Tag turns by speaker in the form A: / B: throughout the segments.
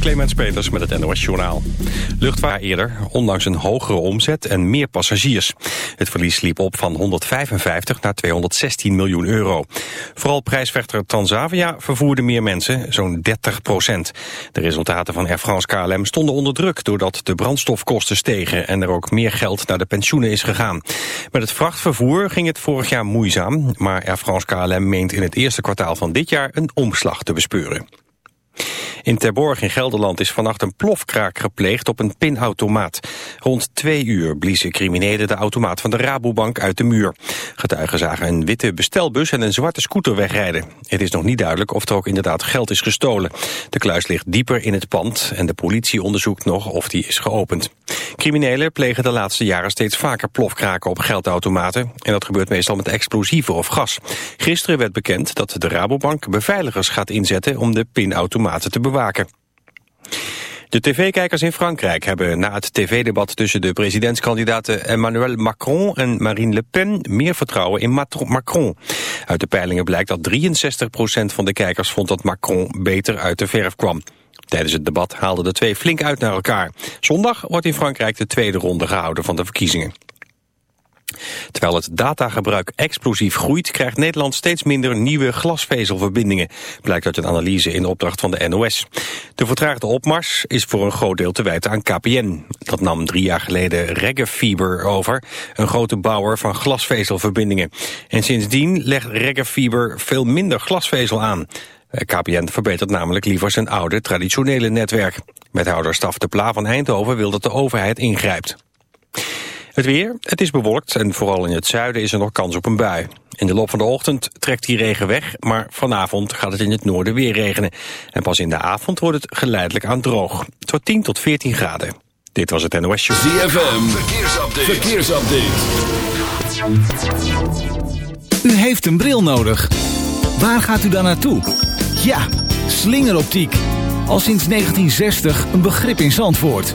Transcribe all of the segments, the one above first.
A: Clemens Peters met het NOS Journaal. Luchtvaart eerder, ondanks een hogere omzet en meer passagiers. Het verlies liep op van 155 naar 216 miljoen euro. Vooral prijsvechter Transavia vervoerde meer mensen, zo'n 30 procent. De resultaten van Air France KLM stonden onder druk... doordat de brandstofkosten stegen en er ook meer geld naar de pensioenen is gegaan. Met het vrachtvervoer ging het vorig jaar moeizaam... maar Air France KLM meent in het eerste kwartaal van dit jaar een omslag te bespeuren. In Terborg in Gelderland is vannacht een plofkraak gepleegd op een pinautomaat. Rond twee uur bliezen criminelen de automaat van de Rabobank uit de muur. Getuigen zagen een witte bestelbus en een zwarte scooter wegrijden. Het is nog niet duidelijk of er ook inderdaad geld is gestolen. De kluis ligt dieper in het pand en de politie onderzoekt nog of die is geopend. Criminelen plegen de laatste jaren steeds vaker plofkraken op geldautomaten. En dat gebeurt meestal met explosieven of gas. Gisteren werd bekend dat de Rabobank beveiligers gaat inzetten om de te bewaken. De tv-kijkers in Frankrijk hebben na het tv-debat tussen de presidentskandidaten Emmanuel Macron en Marine Le Pen meer vertrouwen in Macron. Uit de peilingen blijkt dat 63% van de kijkers vond dat Macron beter uit de verf kwam. Tijdens het debat haalden de twee flink uit naar elkaar. Zondag wordt in Frankrijk de tweede ronde gehouden van de verkiezingen. Terwijl het datagebruik explosief groeit, krijgt Nederland steeds minder nieuwe glasvezelverbindingen, blijkt uit een analyse in opdracht van de NOS. De vertraagde opmars is voor een groot deel te wijten aan KPN. Dat nam drie jaar geleden Reggefiber over, een grote bouwer van glasvezelverbindingen. En sindsdien legt Reggefiber veel minder glasvezel aan. KPN verbetert namelijk liever zijn oude traditionele netwerk. Wethouder Staf de Pla van Eindhoven wil dat de overheid ingrijpt. Het weer, het is bewolkt en vooral in het zuiden is er nog kans op een bui. In de loop van de ochtend trekt die regen weg, maar vanavond gaat het in het noorden weer regenen. En pas in de avond wordt het geleidelijk aan droog. Tot 10 tot 14 graden. Dit was het NOS Show.
B: ZFM, verkeersupdate. verkeersupdate.
C: U heeft een bril nodig. Waar gaat u dan naartoe? Ja, slingeroptiek. Al sinds 1960 een begrip in Zandvoort.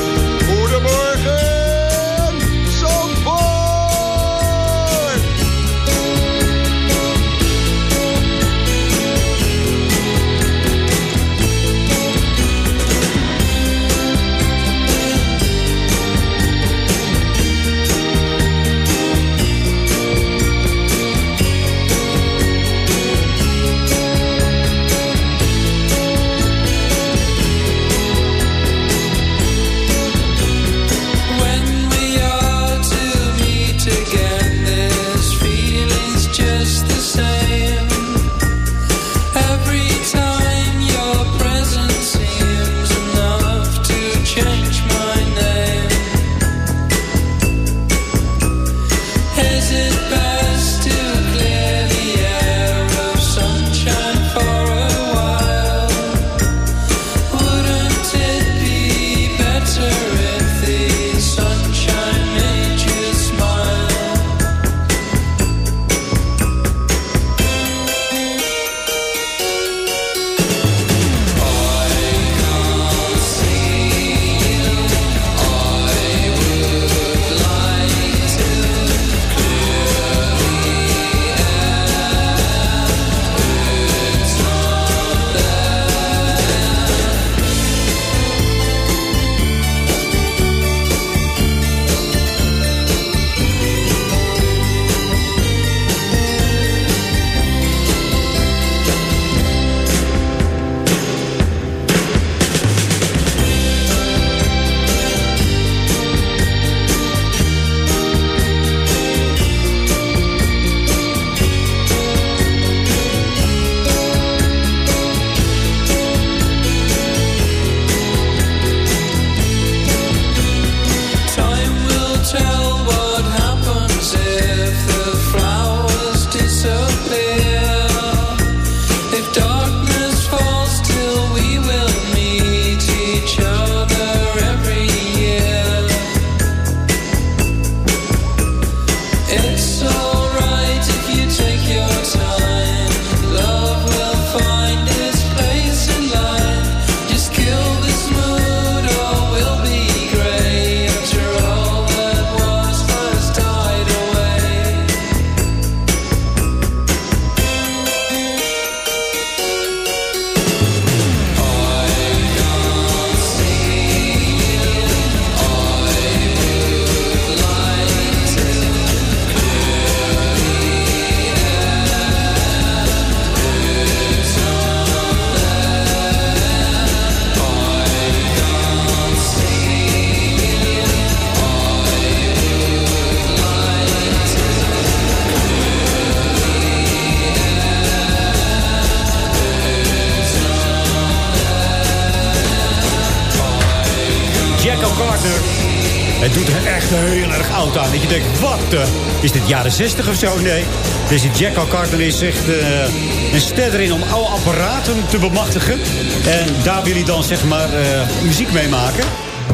D: Dit jaren 60 of zo? Nee. Deze Jack O'Carter is echt uh, een ster erin om oude apparaten te bemachtigen. En daar wil hij dan zeg maar uh, muziek mee maken.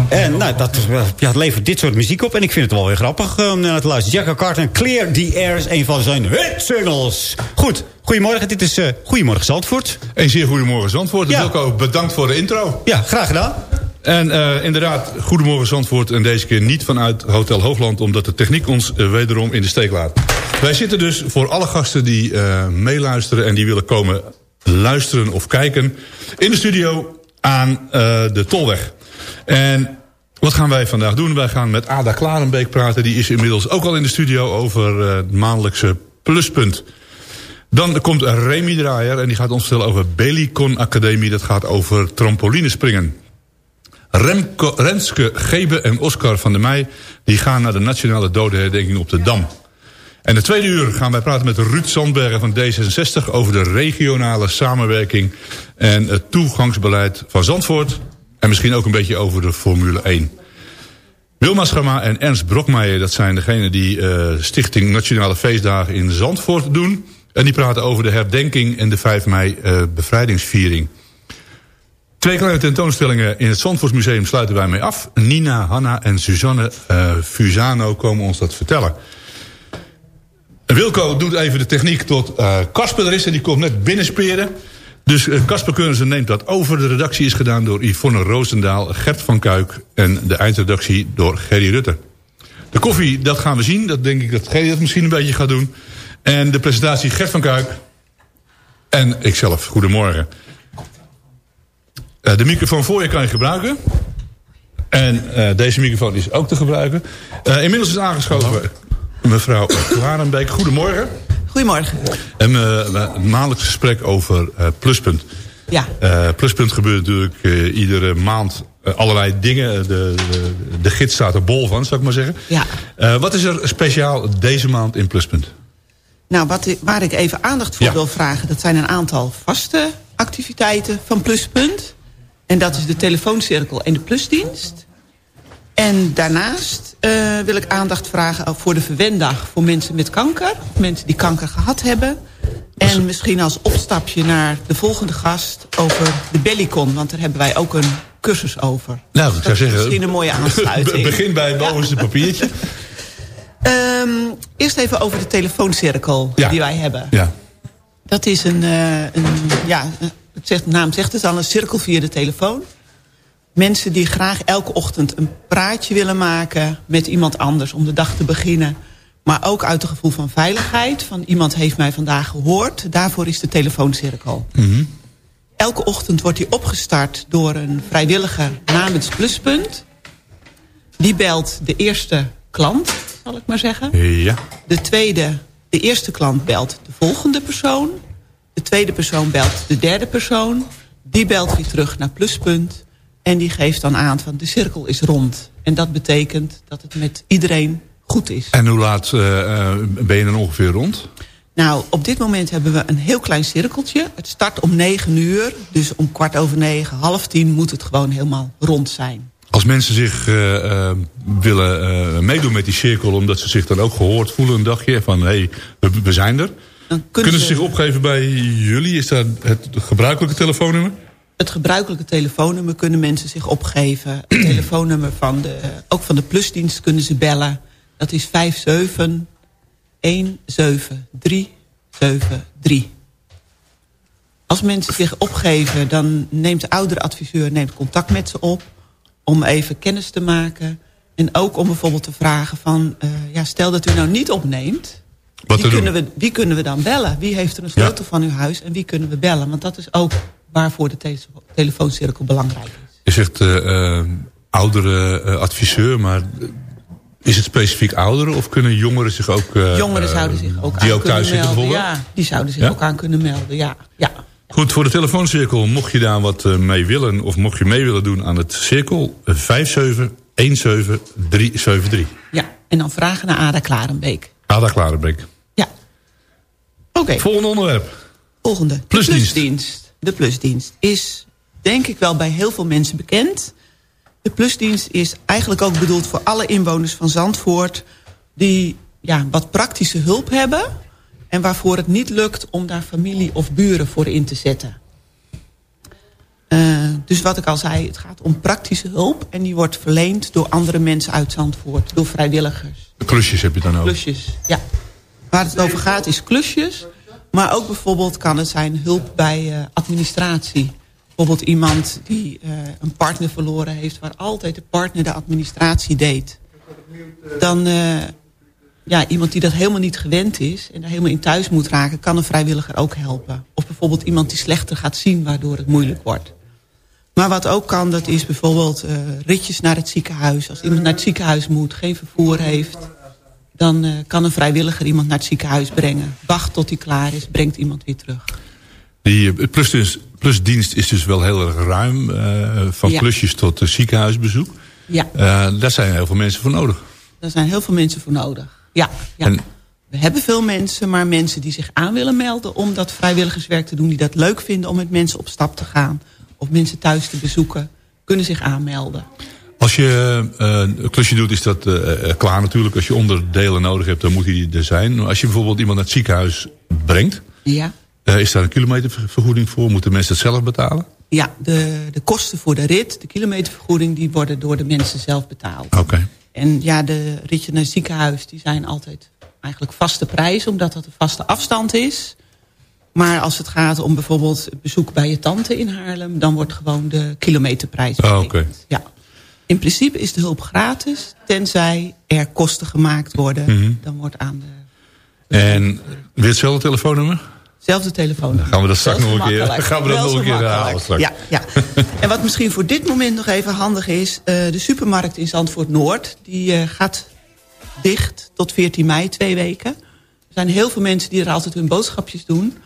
D: En nou, dat ja, levert dit soort muziek op. En ik vind het wel weer grappig om naar te luisteren. Jack Carter, Clear the Air is een van zijn hit singles. Goed, goedemorgen. Dit is uh, Goedemorgen Zandvoort.
E: Een zeer goedemorgen Zandvoort. Ja. Wilco, bedankt voor de intro.
D: Ja, graag gedaan.
E: En uh, inderdaad, Goedemorgen Zandvoort. En deze keer niet vanuit Hotel Hoogland. Omdat de techniek ons uh, wederom in de steek laat. Wij zitten dus voor alle gasten die meeluisteren... en die willen komen luisteren of kijken... in de studio aan de Tolweg. En wat gaan wij vandaag doen? Wij gaan met Ada Klarenbeek praten. Die is inmiddels ook al in de studio over uh, het maandelijkse pluspunt. Dan komt Remy Draaier en die gaat ons vertellen over Belicon Academie. Dat gaat over trampolinespringen. Remco, Renske Gebe en Oscar van der Meij... die gaan naar de Nationale Dodenherdenking op de Dam. En de tweede uur gaan wij praten met Ruud Sandbergen van D66... over de regionale samenwerking en het toegangsbeleid van Zandvoort... En misschien ook een beetje over de Formule 1. Wilma Schama en Ernst Brokmeijer, dat zijn degenen die uh, Stichting Nationale Feestdagen in Zandvoort doen. En die praten over de herdenking en de 5 mei uh, bevrijdingsviering. Twee kleine tentoonstellingen in het Zandvoortsmuseum sluiten wij mee af. Nina, Hanna en Suzanne uh, Fusano komen ons dat vertellen. Wilco doet even de techniek tot Casper er is en die komt net binnensperen. Dus eh, Casper Keurnsen neemt dat over. De redactie is gedaan door Yvonne Roosendaal, Gert van Kuik... en de eindredactie door Gerry Rutte. De koffie, dat gaan we zien. Dat denk ik dat Gerry dat misschien een beetje gaat doen. En de presentatie Gert van Kuik en ikzelf. Goedemorgen. Uh, de microfoon voor je kan je gebruiken. En uh, deze microfoon is ook te gebruiken. Uh, inmiddels is aangeschoven mevrouw Klarenbeek. Goedemorgen.
F: Goedemorgen.
E: En uh, een maandelijks gesprek over Pluspunt.
F: Ja.
E: Pluspunt gebeurt natuurlijk iedere maand allerlei dingen. De, de, de, gids staat er bol van, zou ik maar zeggen.
F: Ja.
E: wat is er speciaal deze maand in Pluspunt?
F: Nou, wat, waar ik even aandacht voor wil vragen... dat zijn een aantal vaste activiteiten van Pluspunt. En dat is de telefooncirkel en de plusdienst. En daarnaast uh, wil ik aandacht vragen voor de verwendag voor mensen met kanker. Mensen die kanker gehad hebben. En misschien als opstapje naar de volgende gast over de Bellicon. Want daar hebben wij ook een cursus over.
E: Nou, ik zou zeggen...
F: Misschien een mooie aansluiting.
E: Begin bij het bovenste ja. papiertje.
F: um, eerst even over de telefooncirkel
E: ja.
F: die wij hebben.
E: Ja.
F: Dat is een, uh, een ja, het zegt, de naam zegt het al, een cirkel via de telefoon mensen die graag elke ochtend een praatje willen maken... met iemand anders om de dag te beginnen. Maar ook uit het gevoel van veiligheid. Van iemand heeft mij vandaag gehoord. Daarvoor is de telefooncirkel.
E: Mm -hmm.
F: Elke ochtend wordt die opgestart door een vrijwilliger namens Pluspunt. Die belt de eerste klant, zal ik maar zeggen.
E: Ja.
F: De tweede, de eerste klant belt de volgende persoon. De tweede persoon belt de derde persoon. Die belt weer terug naar Pluspunt. En die geeft dan aan van de cirkel is rond. En dat betekent dat het met iedereen goed is.
E: En hoe laat uh, ben je dan ongeveer rond?
F: Nou, op dit moment hebben we een heel klein cirkeltje. Het start om negen uur. Dus om kwart over negen, half tien moet het gewoon helemaal rond zijn.
E: Als mensen zich uh, uh, willen meedoen met die cirkel... omdat ze zich dan ook gehoord voelen een dagje van... hé, hey, we, we, zijn er. Dan kunnen, kunnen ze zich opgeven bij jullie? Is dat het gebruikelijke telefoonnummer?
F: het gebruikelijke telefoonnummer kunnen mensen zich opgeven. Het telefoonnummer van de, ook van de plusdienst kunnen ze bellen. Dat is 5717373. Als mensen zich opgeven, dan neemt de oudere adviseur neemt contact met ze op... om even kennis te maken. En ook om bijvoorbeeld te vragen van... Uh, ja, stel dat u nou niet opneemt...
E: Wat
F: wie, kunnen we, wie kunnen we dan bellen? Wie heeft er een sleutel ja. van uw huis en wie kunnen we bellen? Want dat is ook waarvoor de tele telefooncirkel belangrijk is.
E: Je zegt uh, uh, oudere uh, adviseur, maar is het specifiek ouderen of kunnen jongeren zich ook...
F: jongeren zouden zich ook
E: die
F: aan
E: ook thuis
F: melden.
E: Zitten
F: ja, die zouden zich ja? ook aan kunnen melden, ja. ja.
E: Goed, voor de telefooncirkel, mocht je daar wat mee willen... of mocht je mee willen doen aan het cirkel... 5717373.
F: Ja, en dan vragen naar Ada Klarenbeek.
E: Ada Klarenbeek.
F: Ja. Oké. Okay.
E: Volgende onderwerp.
F: Volgende.
E: Plusdienst.
F: Plusdienst de plusdienst is denk ik wel bij heel veel mensen bekend. De plusdienst is eigenlijk ook bedoeld voor alle inwoners van Zandvoort... die ja, wat praktische hulp hebben... en waarvoor het niet lukt om daar familie of buren voor in te zetten. Uh, dus wat ik al zei, het gaat om praktische hulp... en die wordt verleend door andere mensen uit Zandvoort, door vrijwilligers.
E: De klusjes heb je dan ook?
F: Klusjes, ja. Waar het over gaat is klusjes... maar ook bijvoorbeeld kan het zijn hulp bij uh, administratie... Bijvoorbeeld iemand die uh, een partner verloren heeft... waar altijd de partner de administratie deed. Dan, ja, iemand die dat helemaal niet gewend is... en daar helemaal in thuis moet raken... kan een vrijwilliger ook helpen. Of bijvoorbeeld iemand die slechter gaat zien... waardoor het moeilijk wordt. Maar wat ook kan, dat is bijvoorbeeld uh, ritjes naar het ziekenhuis. Als iemand naar het ziekenhuis moet, geen vervoer heeft... dan uh, kan een vrijwilliger iemand naar het ziekenhuis brengen. Wacht tot hij klaar is, brengt iemand weer terug.
E: Die plusdienst, plusdienst is dus wel heel erg ruim. Uh, van ja. klusjes tot ziekenhuisbezoek.
F: Ja.
E: Daar zijn heel veel mensen voor nodig.
F: Daar zijn heel veel mensen voor nodig. Ja, ja. En... We hebben veel mensen, maar mensen die zich aan willen melden... om dat vrijwilligerswerk te doen, die dat leuk vinden... om met mensen op stap te gaan of mensen thuis te bezoeken... kunnen zich aanmelden.
E: Als je uh, een klusje doet, is dat uh, klaar natuurlijk. Als je onderdelen nodig hebt, dan moet die er zijn. Als je bijvoorbeeld iemand naar het ziekenhuis brengt...
F: Ja.
E: Uh, is daar een kilometervergoeding voor? Moeten mensen het zelf betalen?
F: Ja, de, de kosten voor de rit, de kilometervergoeding... die worden door de mensen zelf betaald.
E: Oké. Okay.
F: En ja, de ritjes naar het ziekenhuis... die zijn altijd eigenlijk vaste prijs... omdat dat een vaste afstand is. Maar als het gaat om bijvoorbeeld bezoek bij je tante in Haarlem... dan wordt gewoon de kilometerprijs
E: oh, okay.
F: Ja. In principe is de hulp gratis... tenzij er kosten gemaakt worden. Mm -hmm. Dan wordt aan de...
E: En weer hetzelfde telefoonnummer?
F: Zelfde telefoon.
E: Gaan we dat straks nog een keer, gaan we dat nog een keer herhalen straks.
F: Ja, ja. en wat misschien voor dit moment nog even handig is... Uh, de supermarkt in Zandvoort Noord... die uh, gaat dicht tot 14 mei, twee weken. Er zijn heel veel mensen die er altijd hun boodschapjes doen.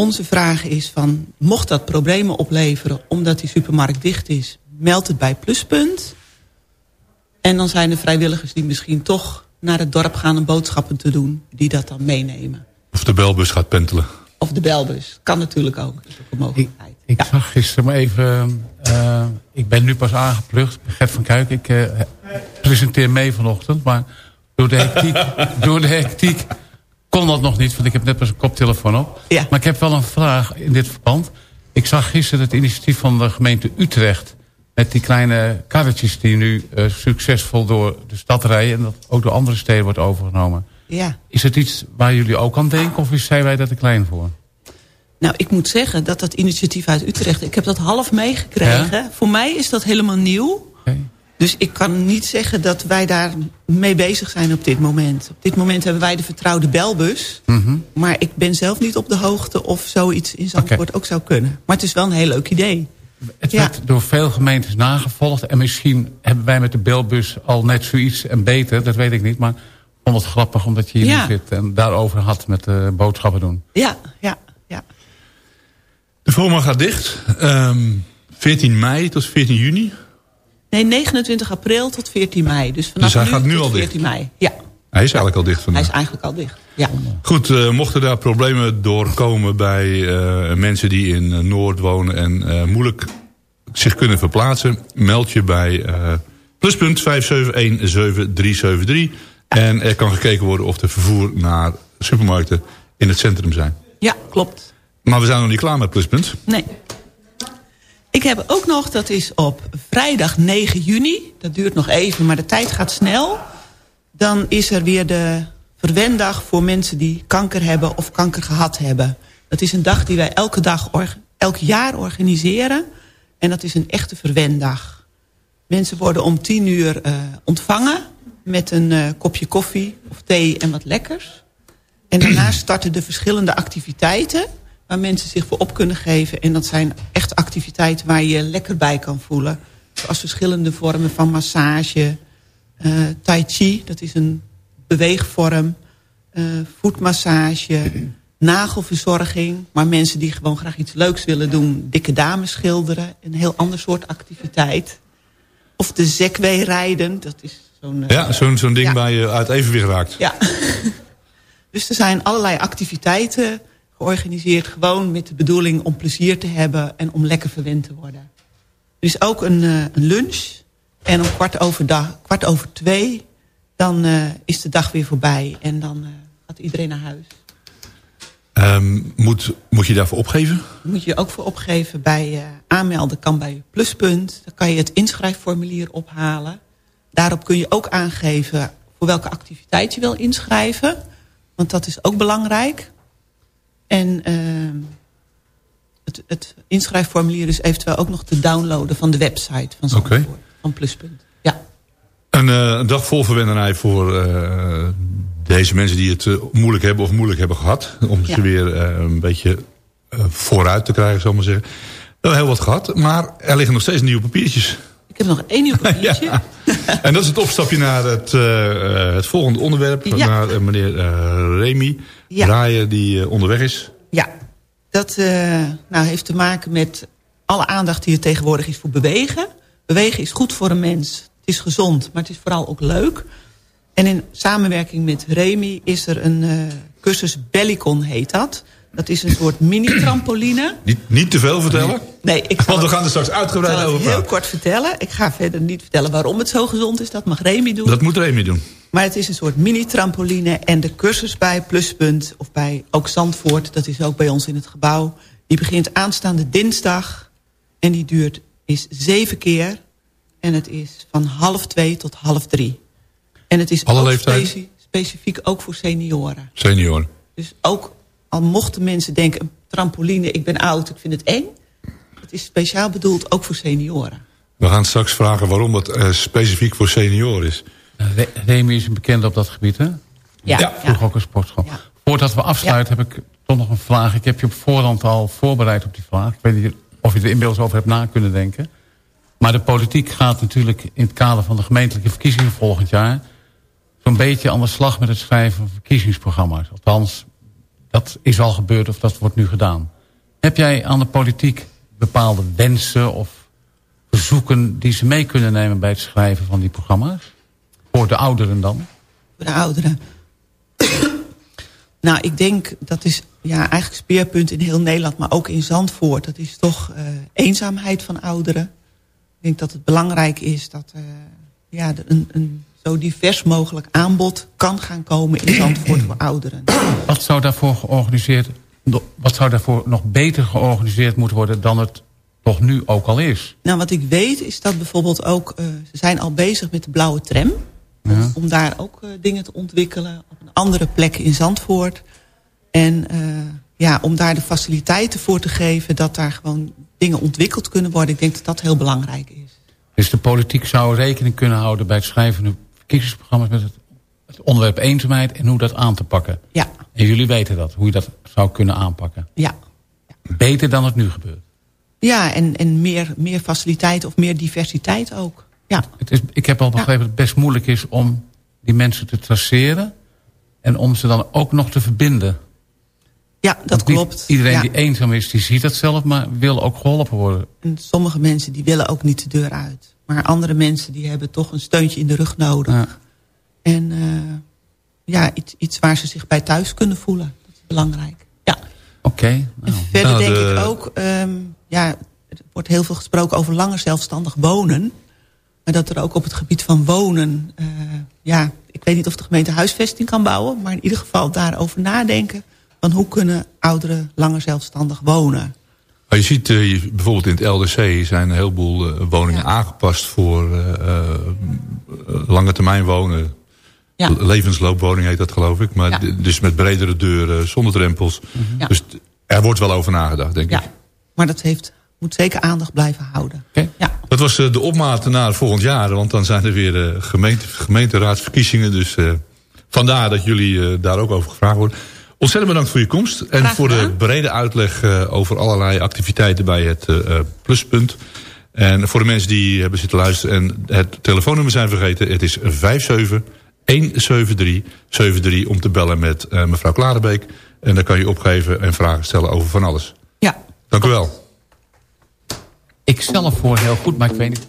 F: Onze vraag is van, mocht dat problemen opleveren... omdat die supermarkt dicht is, meld het bij Pluspunt. En dan zijn er vrijwilligers die misschien toch naar het dorp gaan... om boodschappen te doen, die dat dan meenemen.
E: Of de belbus gaat pentelen.
F: Of de belbus. Kan natuurlijk ook. Dat is ook een mogelijkheid.
G: Ik, ik ja. zag gisteren maar even... Uh, ik ben nu pas aangeplucht. Gert van Kuik. Ik uh, presenteer mee vanochtend. Maar door de hectiek, door de hectiek kon dat nog niet. Want ik heb net pas een koptelefoon op.
F: Ja.
G: Maar ik heb wel een vraag in dit verband. Ik zag gisteren het initiatief van de gemeente Utrecht... met die kleine karretjes die nu uh, succesvol door de stad rijden... en dat ook door andere steden wordt overgenomen.
F: Ja.
G: Is het iets waar jullie ook aan denken of zijn wij daar te klein voor?
F: Nou, ik moet zeggen dat dat initiatief uit Utrecht... ik heb dat half meegekregen. Ja? Voor mij is dat helemaal nieuw. Dus ik kan niet zeggen dat wij daar mee bezig zijn op dit moment. Op dit moment hebben wij de vertrouwde belbus.
G: Mm -hmm.
F: Maar ik ben zelf niet op de hoogte of zoiets in Zandvoort okay. ook zou kunnen. Maar het is wel een heel leuk idee.
G: Het ja. werd door veel gemeentes nagevolgd. En misschien hebben wij met de belbus al net zoiets en beter. Dat weet ik niet, maar vond het grappig omdat je hier
F: ja.
G: zit en daarover had met uh, boodschappen doen.
F: Ja, ja, ja.
E: De FOMA gaat dicht. Um, 14 mei tot 14 juni.
F: Nee, 29 april tot 14 mei. Dus vanaf
E: dus hij
F: nu
E: gaat nu
F: tot
E: al
F: 14
E: dicht?
F: mei. Ja.
E: Hij is eigenlijk al dicht vandaag.
F: Hij is eigenlijk al dicht, ja.
E: Goed, uh, mochten daar problemen doorkomen bij uh, mensen die in uh, Noord wonen... en moeilijk zich kunnen verplaatsen... meld je bij pluspunt 5717373... En er kan gekeken worden of er vervoer naar supermarkten in het centrum zijn.
F: Ja, klopt.
E: Maar we zijn nog niet klaar met Pluspunt.
F: Nee. Ik heb ook nog, dat is op vrijdag 9 juni. Dat duurt nog even, maar de tijd gaat snel. Dan is er weer de verwendag voor mensen die kanker hebben of kanker gehad hebben. Dat is een dag die wij elke dag, elk jaar organiseren. En dat is een echte verwendag. Mensen worden om 10 uur uh, ontvangen met een uh, kopje koffie of thee en wat lekkers. En daarna starten de verschillende activiteiten waar mensen zich voor op kunnen geven. En dat zijn echt activiteiten waar je je lekker bij kan voelen. Zoals verschillende vormen van massage, uh, tai chi, dat is een beweegvorm, uh, voetmassage, nagelverzorging. Maar mensen die gewoon graag iets leuks willen doen, dikke dames schilderen, een heel ander soort activiteit. Of de Segway rijden, dat is zo'n...
E: Ja, zo'n zo'n ding ja. waar je uit evenwicht raakt.
F: Ja. dus er zijn allerlei activiteiten georganiseerd... gewoon met de bedoeling om plezier te hebben... en om lekker verwend te worden. Er is ook een, uh, een lunch En om kwart over, dag, kwart over twee, dan uh, is de dag weer voorbij. En dan uh, gaat iedereen naar huis.
E: Um, moet, moet je daarvoor opgeven?
F: Moet je ook voor opgeven bij aanmelden. Kan bij Pluspunt. Dan kan je het inschrijfformulier ophalen. Daarop kun je ook aangeven voor welke activiteit je wil inschrijven. Want dat is ook belangrijk. En ehm, het, het, inschrijfformulier is eventueel ook nog te downloaden van de website van Zandvoort. Okay. Van Pluspunt. Ja.
E: Een, een dag vol verwenderij voor uh, deze mensen die het uh, moeilijk hebben of moeilijk hebben gehad. Om ja. ze weer een beetje vooruit te krijgen, zal ik maar zeggen. We hebben heel wat gehad, maar er liggen nog steeds nieuwe papiertjes.
F: Ik heb nog één nieuw papiertje. ja.
E: En dat is het opstapje naar het, het volgende onderwerp. Ja. Naar meneer Remy ja. Draaien die onderweg is.
F: Ja, dat nou, heeft te maken met alle aandacht die er tegenwoordig is voor bewegen. Bewegen is goed voor een mens. Het is gezond, maar het is vooral ook leuk. En in samenwerking met Remy is er een uh, cursus Bellicon heet dat. Dat is een soort mini-trampoline.
E: Niet, niet te veel vertellen?
F: Nee, ik
E: Want we gaan er straks uitgebreid over praten.
F: heel kort vertellen. Ik ga verder niet vertellen waarom het zo gezond is. Dat mag Remy doen.
E: Dat moet Remy doen.
F: Maar het is een soort mini-trampoline. En de cursus bij Pluspunt, of bij ook Zandvoort... dat is ook bij ons in het gebouw... die begint aanstaande dinsdag. En die duurt is zeven keer. En het is van half twee tot half drie. En het is
E: Alle
F: ook speci specifiek ook voor senioren.
E: Senioren.
F: Dus ook al mochten mensen denken... een trampoline, ik ben oud, ik vind het eng. Het is speciaal bedoeld ook voor senioren.
E: We gaan straks vragen waarom het uh, specifiek voor senioren is.
G: Re Remy is bekend op dat gebied, hè?
F: Ja. ja.
G: Vroeger ook een sportschool. Ja. Voordat we afsluiten heb ik toch nog een vraag. Ik heb je op voorhand al voorbereid op die vraag. Ik weet niet of je er inmiddels over hebt na kunnen denken. Maar de politiek gaat natuurlijk in het kader van de gemeentelijke verkiezingen volgend jaar... zo'n beetje aan de slag met het schrijven van verkiezingsprogramma's. Althans, dat is al gebeurd of dat wordt nu gedaan. Heb jij aan de politiek bepaalde wensen of verzoeken... die ze mee kunnen nemen bij het schrijven van die programma's? Voor de ouderen dan?
F: Voor de ouderen. nou, ik denk dat is ja, eigenlijk speerpunt in heel Nederland... maar ook in Zandvoort. Dat is toch uh, eenzaamheid van ouderen. Ik denk dat het belangrijk is dat uh, ja, een, een zo divers mogelijk aanbod kan gaan komen in Zandvoort voor ouderen.
G: Wat zou daarvoor georganiseerd, wat zou daarvoor nog beter georganiseerd moeten worden dan het toch nu ook al is?
F: Nou, wat ik weet is dat bijvoorbeeld ook, uh, ze zijn al bezig met de blauwe tram. Ja. Om daar ook uh, dingen te ontwikkelen op een andere plek in Zandvoort. En uh, ja, om daar de faciliteiten voor te geven dat daar gewoon dingen ontwikkeld kunnen worden. Ik denk dat dat heel belangrijk is.
G: Dus de politiek zou rekening kunnen houden bij het schrijven van verkiezingsprogramma's met het, het, onderwerp eenzaamheid en hoe dat aan te pakken.
F: Ja.
G: En jullie weten dat, hoe je dat zou kunnen aanpakken.
F: Ja.
G: Beter dan het nu gebeurt.
F: Ja, en, en meer, meer faciliteit of meer diversiteit ook. Ja.
G: Het is, ik heb al begrepen ja. dat het best moeilijk is om die mensen te traceren... en om ze dan ook nog te verbinden.
F: Ja, dat klopt.
G: Iedereen
F: ja.
G: die eenzaam is, die ziet dat zelf, maar wil ook geholpen worden.
F: En sommige mensen die willen ook niet de deur uit. Maar andere mensen die hebben toch een steuntje in de rug nodig. Ja. En uh, ja, iets, iets waar ze zich bij thuis kunnen voelen. Dat is belangrijk. Ja.
G: Oké. Okay,
F: nou. verder nou, denk de... ik ook, um, ja, er wordt heel veel gesproken over langer zelfstandig wonen. Maar dat er ook op het gebied van wonen, uh, ja, ik weet niet of de gemeente huisvesting kan bouwen. Maar in ieder geval daarover nadenken van hoe kunnen ouderen langer zelfstandig wonen.
E: Je ziet uh, bijvoorbeeld in het LDC zijn een heleboel uh, woningen ja. aangepast voor uh, lange termijn wonen. Ja. Levensloopwoning heet dat geloof ik. Maar ja. dus met bredere deuren, zonder drempels. -hmm. Dus er wordt wel over nagedacht, denk ik.
F: Maar dat heeft, moet zeker aandacht blijven houden.
E: Okay. Ja. Dat was de opmaat naar volgend jaar. Want dan zijn er weer gemeente, gemeenteraadsverkiezingen. Dus vandaar dat jullie daar ook over gevraagd worden. Ontzettend bedankt voor je komst. En voor de brede uitleg uh, over allerlei activiteiten bij het uh, Pluspunt. En voor de mensen die hebben zitten luisteren en het telefoonnummer zijn vergeten. Het is 5717373 om te bellen met uh, mevrouw Klarenbeek. En dan kan je opgeven en vragen stellen over van alles.
F: Ja.
E: Dank u wel.
G: Ik stel hem voor heel goed, maar ik weet niet...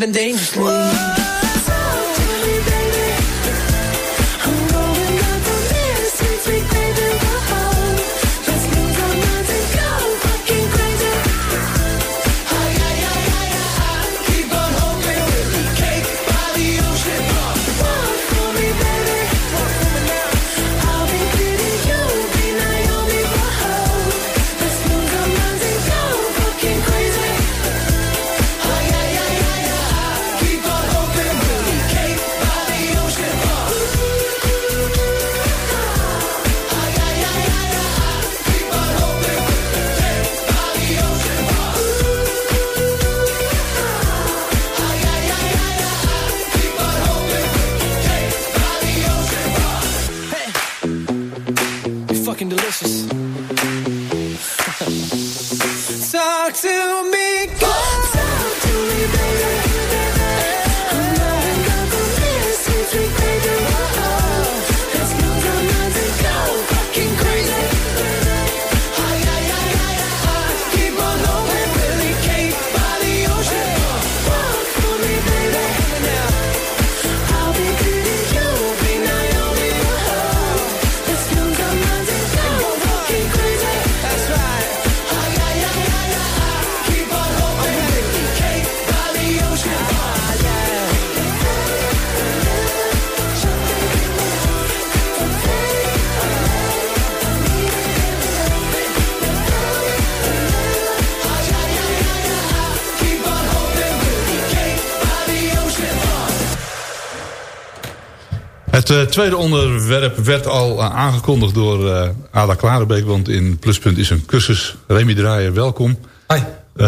H: Living dangerously. Fucking delicious. Talk to me, girl.
E: Het eh, tweede onderwerp werd al eh, aangekondigd door eh, Ada Klarenbeek. Want in Pluspunt is een cursus. Remy Draaien, welkom.
I: Hoi.
E: Eh,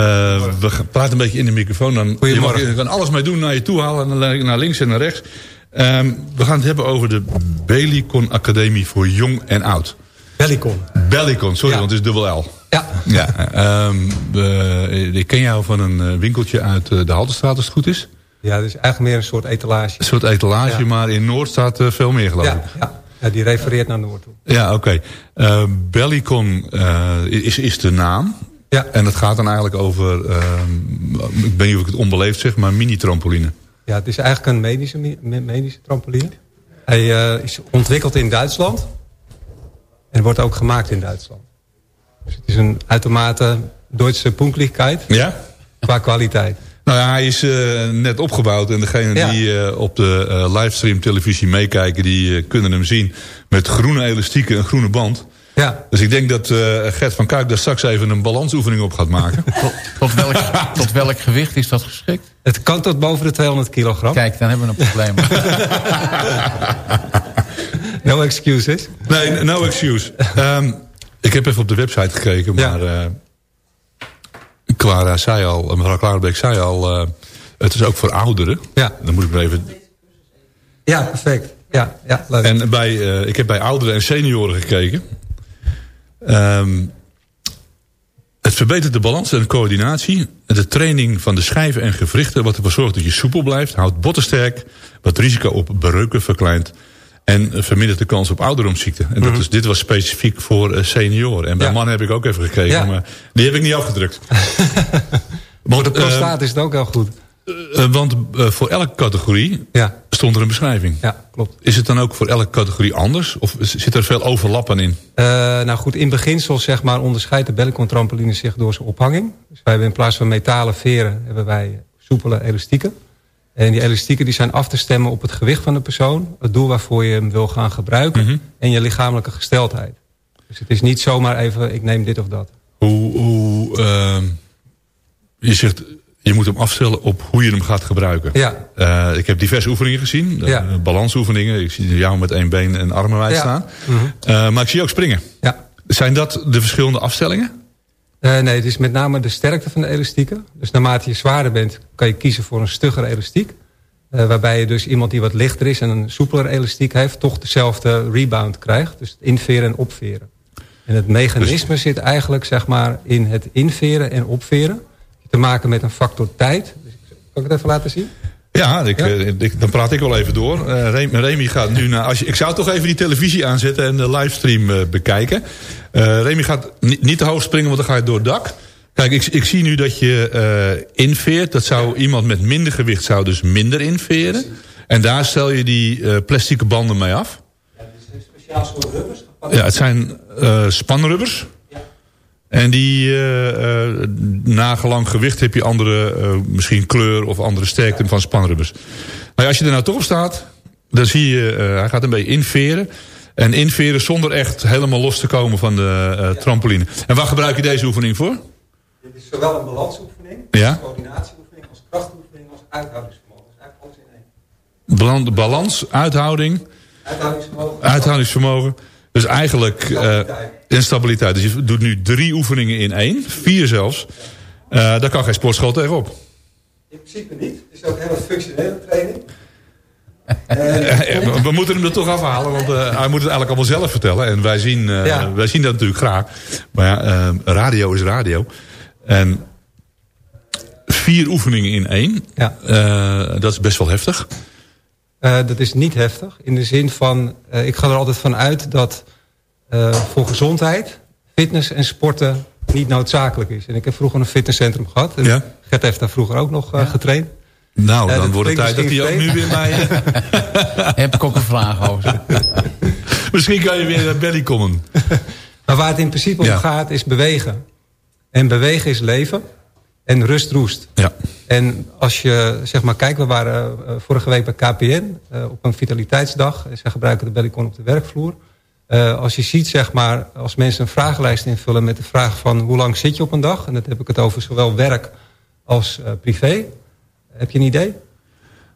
E: we praten een beetje in de microfoon. Dan, je, mag, je kan alles mee doen, naar je toe halen. Naar, naar links en naar rechts. Ehm, we gaan het hebben over de Belicon Academie voor Jong en Oud.
I: Bellicon.
E: Bellicon, sorry,
I: Ja.
E: want het is dubbel L.
I: Ja.
E: Ja, ehm, eh, ik ken jou van een winkeltje uit de Haltestraat, als het goed is.
I: Ja, dus eigenlijk meer een soort etalage.
E: Een soort etalage,
I: Ja.
E: maar in Noord staat eh, veel meer, geloof ik.
I: Ja, ja. ja, die refereert naar Noord toe.
E: Ja, oké. Eh, Bellicon eh, is, is de naam.
I: Ja.
E: En het gaat dan eigenlijk over, ehm, ik weet niet of ik het onbeleefd zeg, maar mini-trampoline.
I: Ja, het is eigenlijk een medische, me- medische trampoline. Hij is ontwikkeld in Duitsland. En wordt ook gemaakt in Duitsland. Dus het is een uitermate Duitse punktlichkeit
E: Ja?
I: qua kwaliteit.
E: Nou ja, hij is eh, net opgebouwd. En degene
I: Ja.
E: die eh, op de eh, livestream televisie meekijken... die kunnen hem zien met groene elastieken en groene band.
I: Ja.
E: Dus ik denk dat eh, Gert van Kuik daar straks even een balansoefening op gaat maken.
G: Tot welk, tot welk gewicht is dat geschikt?
I: Het kan tot boven de 200 kilogram.
G: Kijk, dan hebben we een probleem.
I: No excuses.
E: nee, no excuse. Ehm, ik heb even op de website gekeken,
I: Ja.
E: maar... eh, Clara zei al, eh, mevrouw Klaarbeek zei al... eh, het is ook voor ouderen.
I: Ja.
E: Dan moet ik maar even...
I: Ja, perfect. Ja, ja leuk.
E: En bij, eh, ik heb bij ouderen en senioren gekeken. Ehm, het verbetert de balans en de coördinatie. De training van de schijven en gewrichten... wat ervoor zorgt dat je soepel blijft. Houdt botten sterk. Wat risico op bereuken verkleint. En eh, vermindert de kans op ouderdomsziekte. En dat is, dit was specifiek voor eh, senioren. En bij
I: Ja.
E: mannen heb ik ook even gekeken.
I: Ja.
E: Maar die heb ik niet afgedrukt.
I: Voor de
E: Want,
I: prostaat is het ook heel goed.
E: eh, want eh, voor elke categorie
I: Ja,
E: stond er een beschrijving.
I: ja klopt.
E: Is het dan ook voor elke categorie anders? Of zit er veel overlappen in?
I: Eh, nou goed, in beginsel zeg maar, onderscheidt de Bellicon trampoline zich door zijn ophanging. Dus wij hebben in plaats van metalen veren hebben wij soepele elastieken. En die elastieken die zijn af te stemmen op het gewicht van de persoon. Het doel waarvoor je hem wil gaan gebruiken.
E: Mhm.
I: En je lichamelijke gesteldheid. Dus het is niet zomaar even ik neem dit of dat.
E: Hoe, hoe ehm, je zegt, je moet hem afstellen op hoe je hem gaat gebruiken.
I: Ja.
E: Eh, ik heb diverse oefeningen gezien.
I: Ja.
E: balansoefeningen. Ik zie jou met één been en armen wijd
I: Ja.
E: staan.
I: Mhm.
E: Eh, maar ik zie ook springen.
I: Ja.
E: Zijn dat de verschillende afstellingen?
I: Eh, nee, het is met name de sterkte van de elastieken. Dus naarmate je zwaarder bent, kan je kiezen voor een stugger elastiek. Eh, waarbij je dus iemand die wat lichter is en een soepeler elastiek heeft... toch dezelfde rebound krijgt. Dus het inveren en opveren. En het mechanisme zit eigenlijk zeg maar, in het inveren en opveren. Te maken met een factor tijd. Dus, kan ik het even laten zien?
E: Ja, ik,
I: Ja.
E: eh, ik- dan praat ik wel even door. Eh, Remy, gaat nu naar... Als je, ik zou toch even die televisie aanzetten en de livestream eh, bekijken. Eh Remy gaat ni- niet te hoog springen, want dan ga je door het dak. Kijk, ik, ik zie nu dat je inveert. Dat zou iemand met minder gewicht zou dus minder inveren. En daar stel je die plastic banden mee af.
I: Speciaal soort rubbers.
E: Ja, het zijn spanrubbers. En die, eh nagelang gewicht heb je andere, eh, misschien kleur of andere sterkte van spanrubbers. Maar ja, als je er nou toch op staat, dan zie je, hij gaat een beetje inveren. En inveren zonder echt helemaal los te komen van de trampoline. En waar gebruik je deze oefening voor?
I: Dit is zowel een balansoefening,
E: Ja.
I: coördinatieoefening... als krachtoefening als uithoudingsvermogen. Dus eigenlijk alles in één.
E: Balan- Balans, uithouding,
I: Uithoudingsvermogen.
E: uithoudingsvermogen. Dus eigenlijk... eh
I: Stabiliteit.
E: en stabiliteit. Dus je doet nu drie oefeningen in één. Vier zelfs. Eh daar kan geen sportschool tegenop.
I: In principe niet. Het is ook een hele functionele training.
E: Eh, we, we moeten hem er toch afhalen, want hij moet het eigenlijk allemaal zelf vertellen. En wij zien, eh,
I: Ja.
E: wij zien dat natuurlijk graag. Maar ja, radio is radio. En vier oefeningen in één,
I: Ja.
E: eh, dat is best wel heftig.
I: Eh, dat is niet heftig. In de zin van, eh, ik ga er altijd van uit dat eh, voor gezondheid fitness en sporten niet noodzakelijk is. En ik heb vroeger een fitnesscentrum gehad. En
E: Ja.
I: Gert heeft daar vroeger ook nog eh, getraind.
E: Nou, dan wordt het tijd dat hij ook nu weer mij...
G: Heb ik ook een vraag over.
E: Misschien kan je weer naar Belly komen.
I: Maar waar het in principe
E: Ja.
I: om gaat is bewegen. En bewegen is leven. En rust roest.
E: Ja.
I: En als je, zeg maar, kijkt, we waren eh, vorige week bij KPN eh, op een vitaliteitsdag. Zij gebruiken de Bellicon op de werkvloer. Eh, als je ziet, zeg maar, als mensen een vragenlijst invullen met de vraag van hoe lang zit je op een dag? En dat heb ik het over zowel werk als privé. Heb je een idee?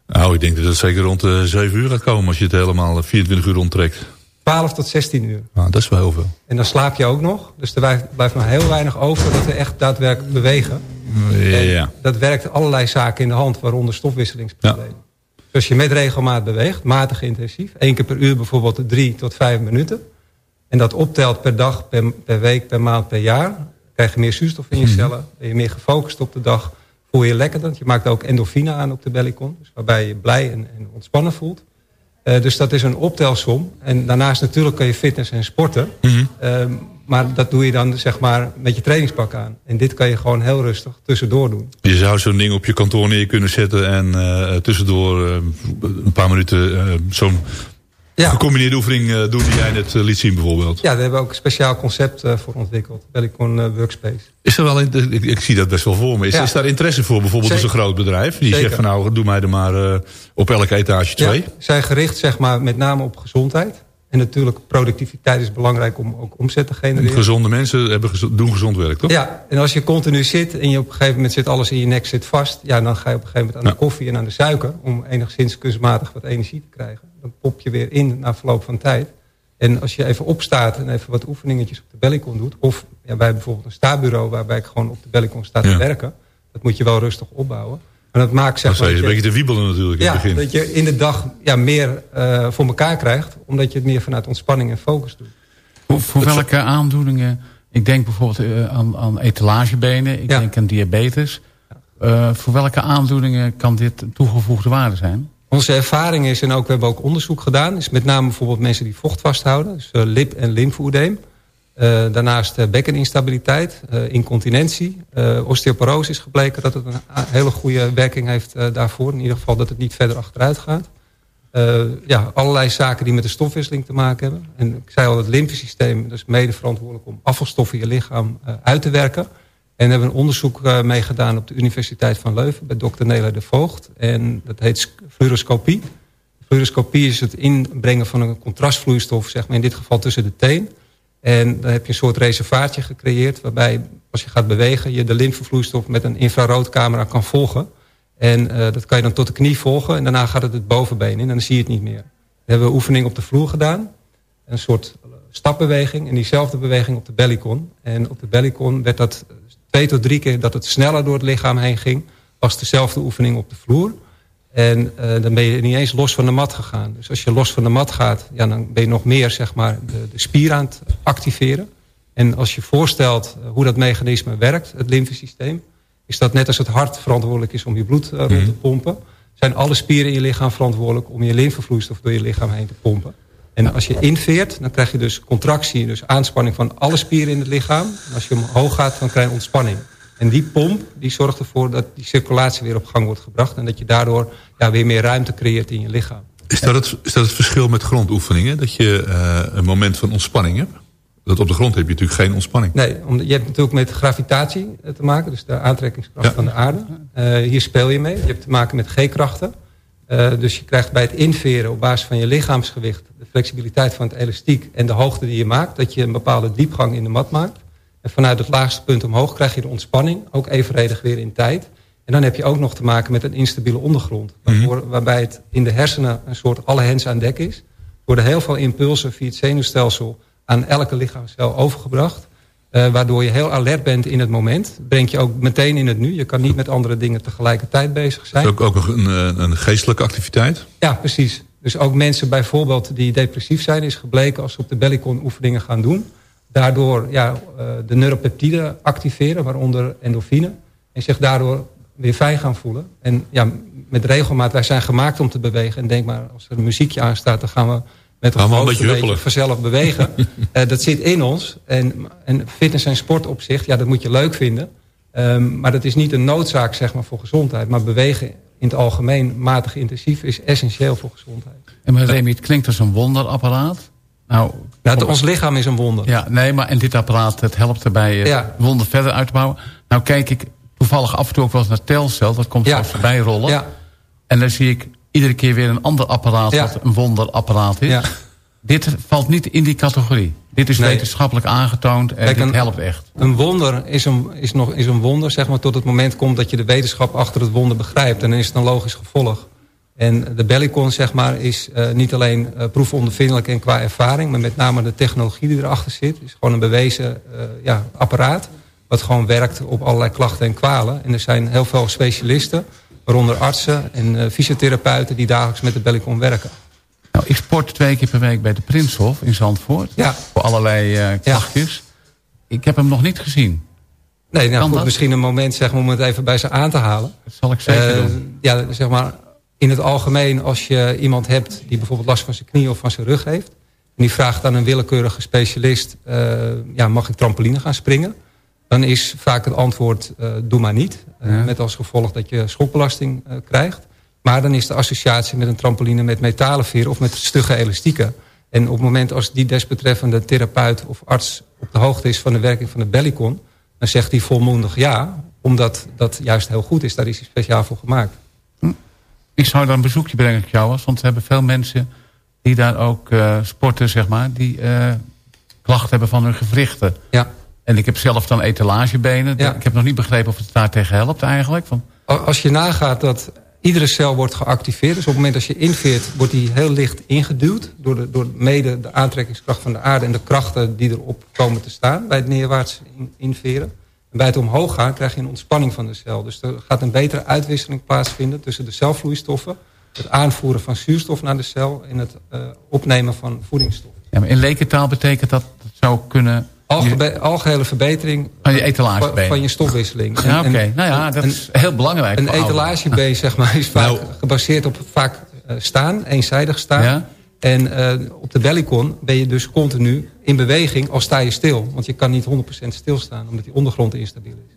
E: Nou, ik denk dat het zeker rond de 7 uur gaat komen als je het helemaal 24 uur rondtrekt.
I: 12 tot 16 uur.
E: Nou, dat is wel heel veel.
I: En dan slaap je ook nog. Dus er blijft- blijft nog heel weinig over dat we echt daadwerkelijk bewegen.
E: Ja, ja.
I: Dat werkt allerlei zaken in de hand, waaronder stofwisselingsproblemen. Dus als je met regelmaat beweegt, matig intensief... één keer per uur bijvoorbeeld drie tot vijf minuten... en dat optelt per dag, per, per week, per maand, per jaar... krijg je meer zuurstof in je
E: Mhm.
I: cellen... ben je meer gefocust op de dag, voel je je lekkerder. Je maakt ook endorfine aan op de bellycon... Dus waarbij je je blij en, en ontspannen voelt. Eh, dus dat is een optelsom. En daarnaast natuurlijk kan je fitness en sporten...
E: Mhm.
I: Ehm, maar dat doe je dan zeg maar met je trainingspak aan. En dit kan je gewoon heel rustig tussendoor doen.
E: Je zou zo'n ding op je kantoor neer kunnen zetten en eh, tussendoor eh, een paar minuten zo'n
I: Ja.
E: gecombineerde oefening eh, doen die jij net eh, liet zien bijvoorbeeld.
I: Ja, daar hebben we ook een speciaal concept eh, voor ontwikkeld. Bellicon Workspace.
E: Is er wel, in- ik, ik zie dat best wel voor me. Is,
I: Ja.
E: is daar interesse voor bijvoorbeeld als een groot bedrijf? Die
I: Zeker.
E: zegt van nou, doe mij er maar eh, op elke etage twee.
I: Ja, zijn gericht zeg maar met name op gezondheid. En natuurlijk productiviteit is belangrijk om ook omzet te genereren.
E: Gezonde mensen hebben doen gezond werk, toch?
I: Ja, en als je continu zit en je op een gegeven moment zit alles in je nek zit vast. Ja, dan ga je op een gegeven moment aan de koffie en aan de suiker. Om enigszins kunstmatig wat energie te krijgen. Dan pop je weer in na verloop van tijd. En als je even opstaat en even wat oefeningetjes op de bellycon doet. Of ja, wij hebben bijvoorbeeld een stabureau waarbij ik gewoon op de bellycon sta te
E: Ja.
I: werken. Dat moet je wel rustig opbouwen. Maar dat maakt zeg
E: Dat
I: maar...
E: is een
I: dat je-
E: beetje te wiebelen natuurlijk in
I: ja,
E: het begin.
I: dat je in de dag ja, meer eh, voor elkaar krijgt. Omdat je het meer vanuit ontspanning en focus doet.
G: Voor, voor welke aandoeningen? Ik denk bijvoorbeeld eh, aan, aan etalagebenen. Ik
I: Ja.
G: denk aan diabetes. Eh, voor welke aandoeningen kan dit toegevoegde waarde zijn?
I: Onze ervaring is, en ook, we hebben ook onderzoek gedaan... is met name bijvoorbeeld mensen die vocht vasthouden. Dus uh, lip- en lymfoedeem. Uh, daarnaast uh, bekkeninstabiliteit, uh, incontinentie. osteoporose is gebleken dat het een hele goede werking heeft daarvoor. In ieder geval dat het niet verder achteruit gaat. ja, allerlei zaken die met de stofwisseling te maken hebben. En ik zei al, het lymfesysteem is mede verantwoordelijk... om afvalstoffen in je lichaam uit te werken. En daar hebben we een onderzoek mee gedaan op de Universiteit van Leuven... bij dokter Nela de Voogd. En dat heet fluoroscopie. Fluoroscopie is het inbrengen van een contrastvloeistof... zeg maar in dit geval tussen de teen... En dan heb je een soort reservaatje gecreëerd... waarbij als je gaat bewegen je de lymfevloeistof met een infraroodcamera kan volgen. En uh, dat kan je dan tot de knie volgen en daarna gaat het het bovenbeen in en dan zie je het niet meer. We hebben we oefening op de vloer gedaan. Een soort stapbeweging en diezelfde beweging op de bellycon. En op de bellycon werd dat twee tot drie keer dat het sneller door het lichaam heen ging... als dezelfde oefening op de vloer. En uh, dan ben je niet eens los van de mat gegaan. Dus als je los van de mat gaat, ja, dan ben je nog meer zeg maar, de, de spier aan het activeren. En als je voorstelt uh, hoe dat mechanisme werkt, het lymfesysteem... is dat net als het hart verantwoordelijk is om je bloed uh, rond te pompen... zijn alle spieren in je lichaam verantwoordelijk om je lymfevloeistof door je lichaam heen te pompen. En als je inveert, dan krijg je dus contractie, dus aanspanning van alle spieren in het lichaam. En als je omhoog gaat, dan krijg je ontspanning. En die pomp die zorgt ervoor dat die circulatie weer op gang wordt gebracht. En dat je daardoor ja, weer meer ruimte creëert in je lichaam.
E: Is dat het, is dat het verschil met grondoefeningen? Dat je uh, een moment van ontspanning hebt? Dat op de grond heb je natuurlijk geen ontspanning.
I: Nee, je hebt natuurlijk met gravitatie te maken. Dus de aantrekkingskracht ja. van de aarde. Uh, hier speel je mee. Je hebt te maken met G-krachten. Uh, dus je krijgt bij het inveren op basis van je lichaamsgewicht... de flexibiliteit van het elastiek en de hoogte die je maakt... dat je een bepaalde diepgang in de mat maakt. En vanuit het laagste punt omhoog krijg je de ontspanning. Ook evenredig weer in tijd. En dan heb je ook nog te maken met een instabiele ondergrond. Waarvoor, waarbij het in de hersenen een soort alle hens aan dek is. Er worden heel veel impulsen via het zenuwstelsel aan elke lichaamscel overgebracht. Uh, waardoor je heel alert bent in het moment. Brengt je ook meteen in het nu. Je kan niet met andere dingen tegelijkertijd bezig zijn.
E: Is ook, ook een, een geestelijke activiteit?
I: Ja, precies. Dus ook mensen bijvoorbeeld die depressief zijn... is gebleken als ze op de bellycon oefeningen gaan doen daardoor ja, uh, de neuropeptiden activeren, waaronder endorfine. En zich daardoor weer fijn gaan voelen. En ja, met regelmaat, wij zijn gemaakt om te bewegen. En denk maar, als er een muziekje aanstaat, dan gaan we met een,
E: beetje, beetje
I: vanzelf bewegen. uh, dat zit in ons. En, en fitness en sport op zich, ja, dat moet je leuk vinden. Um, maar dat is niet een noodzaak zeg maar, voor gezondheid. Maar bewegen in het algemeen, matig intensief, is essentieel voor gezondheid.
G: En maar Remy, het klinkt als een wonderapparaat. Nou,
I: ons lichaam is een wonder.
G: Ja, nee, maar en dit apparaat het helpt erbij het ja. wonder verder uit te bouwen. Nou kijk ik toevallig af en toe ook wel eens naar Telcel. Dat komt ja. voorbij rollen. Ja. En dan zie ik iedere keer weer een ander apparaat... Ja. wat een wonderapparaat is. Ja. Dit valt niet in die categorie. Dit is nee. wetenschappelijk aangetoond en Kijk, dit
I: een,
G: helpt echt.
I: Een wonder is een, is, nog, is een wonder, zeg maar, tot het moment komt... dat je de wetenschap achter het wonder begrijpt. En dan is het een logisch gevolg. En de Bellicon zeg maar, is uh, niet alleen uh, proefondervindelijk en qua ervaring... maar met name de technologie die erachter zit. is gewoon een bewezen uh, ja, apparaat... wat gewoon werkt op allerlei klachten en kwalen. En er zijn heel veel specialisten, waaronder artsen en fysiotherapeuten... die dagelijks met de Bellicon werken.
G: Nou, ik sport twee keer per week bij de Prinshof in Zandvoort.
I: Ja.
G: Voor allerlei klachtjes. Ja. Ik heb hem nog niet gezien.
I: Nee, nou, goed, misschien een moment zeg maar, om het even bij ze aan te halen.
G: Dat zal ik zeker doen.
I: Ja, zeg maar in het algemeen als je iemand hebt die bijvoorbeeld last van zijn knie of van zijn rug heeft. En die vraagt aan een willekeurige specialist, uh, ja, mag ik trampoline gaan springen? Dan is vaak het antwoord, uh, doe maar niet. Ja. Met als gevolg dat je schokbelasting krijgt. Maar dan is de associatie met een trampoline met metalen veren of met stugge elastieken. En op het moment als die desbetreffende therapeut of arts op de hoogte is van de werking van de bellicon... dan zegt hij volmondig ja, omdat dat juist heel goed is. Daar is hij speciaal voor gemaakt.
G: Ik zou daar een bezoekje brengen, jou was, want we hebben veel mensen die daar ook uh, sporten, zeg maar, die uh, klachten hebben van hun gewrichten.
I: Ja.
G: En ik heb zelf dan etalagebenen. Ja. Ik heb nog niet begrepen of het daar tegen helpt eigenlijk. Van...
I: Als je nagaat dat iedere cel wordt geactiveerd. Dus op het moment dat je inveert, wordt die heel licht ingeduwd. Door, de, door mede de aantrekkingskracht van de aarde en de krachten die erop komen te staan bij het neerwaarts inveren. En bij het omhoog gaan krijg je een ontspanning van de cel. Dus er gaat een betere uitwisseling plaatsvinden tussen de celvloeistoffen... het aanvoeren van zuurstof naar de cel... en het uh, opnemen van voedingsstoffen.
G: Ja, maar in lekentaal betekent dat het zou kunnen...
I: Alge algehele verbetering
G: van je etalage
I: van, van je stofwisseling.
G: Ja, oké. Nou ja, dat een, is heel belangrijk.
I: Een etalage zeg maar, is vaak nou, gebaseerd op vaak eh, staan, eenzijdig staan.
G: Ja.
I: En eh, op de bellycon ben je dus continu in beweging al sta je stil. Want je kan niet 100% stilstaan, omdat die ondergrond instabiel is.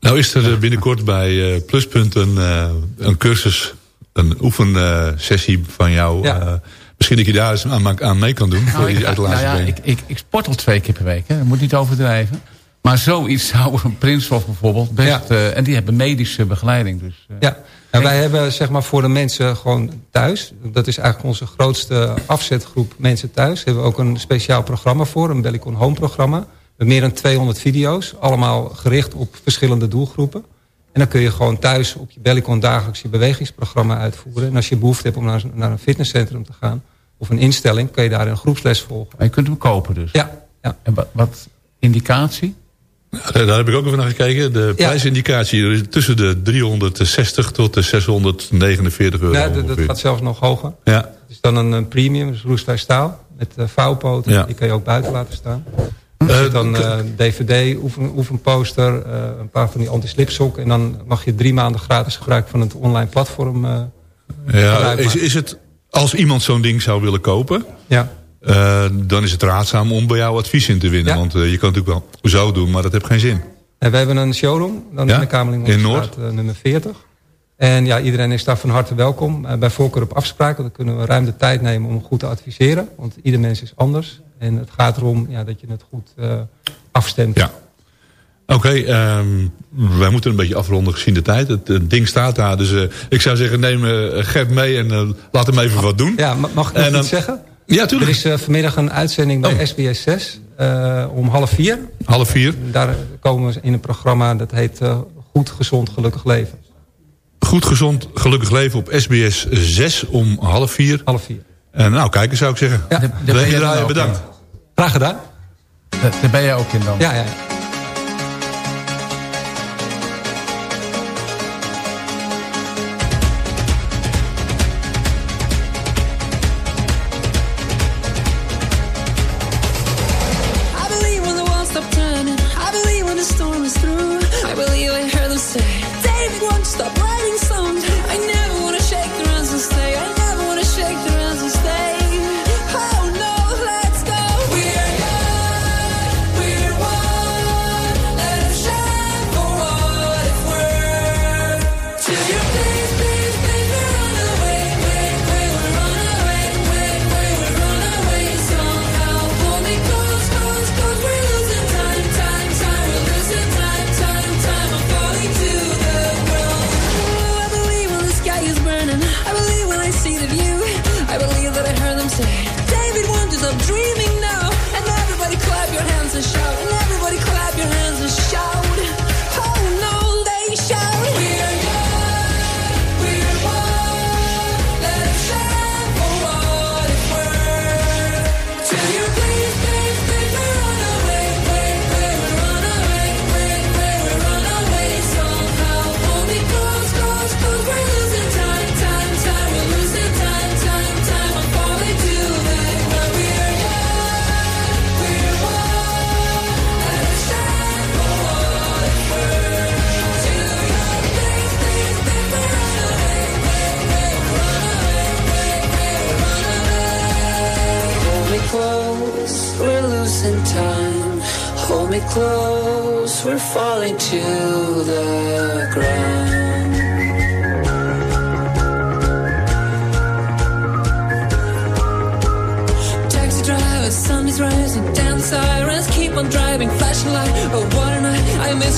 E: Nou is er eh, binnenkort bij eh, Pluspunt een, eh, een cursus, een oefensessie van jou.
I: Ja.
E: eh, misschien dat je daar eens aan, aan mee kan doen. voor
G: Nou,
E: die
G: ik, nou ja, ik, ik, ik sport al twee keer per week. Hè. Dat moet niet overdrijven. Maar zoiets zou een Prinshof bijvoorbeeld best...
I: Ja.
G: eh, en die hebben medische begeleiding. Dus, eh,
I: Ja, en wij hebben zeg maar voor de mensen gewoon thuis. Dat is eigenlijk onze grootste afzetgroep mensen thuis. Hebben we ook een speciaal programma voor, een Bellicon Home programma. We hebben meer dan 200 video's, allemaal gericht op verschillende doelgroepen. En dan kun je gewoon thuis op je Bellicon dagelijks je bewegingsprogramma uitvoeren. En als je behoefte hebt om naar, naar een fitnesscentrum te gaan of een instelling, kun je daar een groepsles volgen.
G: Maar je kunt hem kopen dus.
I: Ja, ja.
G: En wat, wat indicatie?
E: Daar heb ik ook even naar gekeken. De prijsindicatie is tussen de 360 tot de 649 euro.
I: Ja, dat, gaat zelfs nog hoger.
E: Ja.
I: Het is dan een, een premium, dus roestvrij staal. Met uh, vouwpoten,
E: Ja.
I: die kan je ook buiten laten staan. Zit dan eh, dvd, oefen, oefenposter, eh, een paar van die anti-slipsokken. En dan mag je drie maanden gratis gebruik van het online platform. eh,
E: Ja, is het, als iemand zo'n ding zou willen kopen...
I: Ja.
E: Eh, dan is het raadzaam om bij jou advies in te winnen.
I: Ja.
E: Want eh, je kan natuurlijk wel zo doen, maar dat heeft geen zin.
I: En we hebben een showroom, dan
E: Ja?
I: in de Kamerling
E: In Noord?
I: nummer 40. En ja, iedereen is daar van harte welkom. Eh, bij voorkeur op afspraak, want dan kunnen we ruim de tijd nemen om goed te adviseren. Want ieder mens is anders. En het gaat erom ja, dat je het goed eh, afstemt.
E: Ja. Oké, ehm, wij moeten een beetje afronden gezien de tijd. Het, het ding staat daar, dus eh, ik zou zeggen neem eh, Gert mee en eh, laat hem even wat doen.
I: Ja, ma- mag ik nog
E: En
I: iets zeggen?
E: Ja, tuurlijk.
I: Er is eh, vanmiddag een uitzending bij SBS 6 eh, om half vier.
E: Half vier.
I: Daar komen we in een programma dat heet eh, Goed, Gezond, Gelukkig Leven.
E: Goed, gezond, gelukkig leven op SBS 6 om half vier.
I: Half vier.
E: En nou, kijken zou ik zeggen.
I: Ja.
G: Daar
E: bedankt.
I: Graag gedaan.
G: Daar daar ben jij ook in dan.
I: Ja, ja.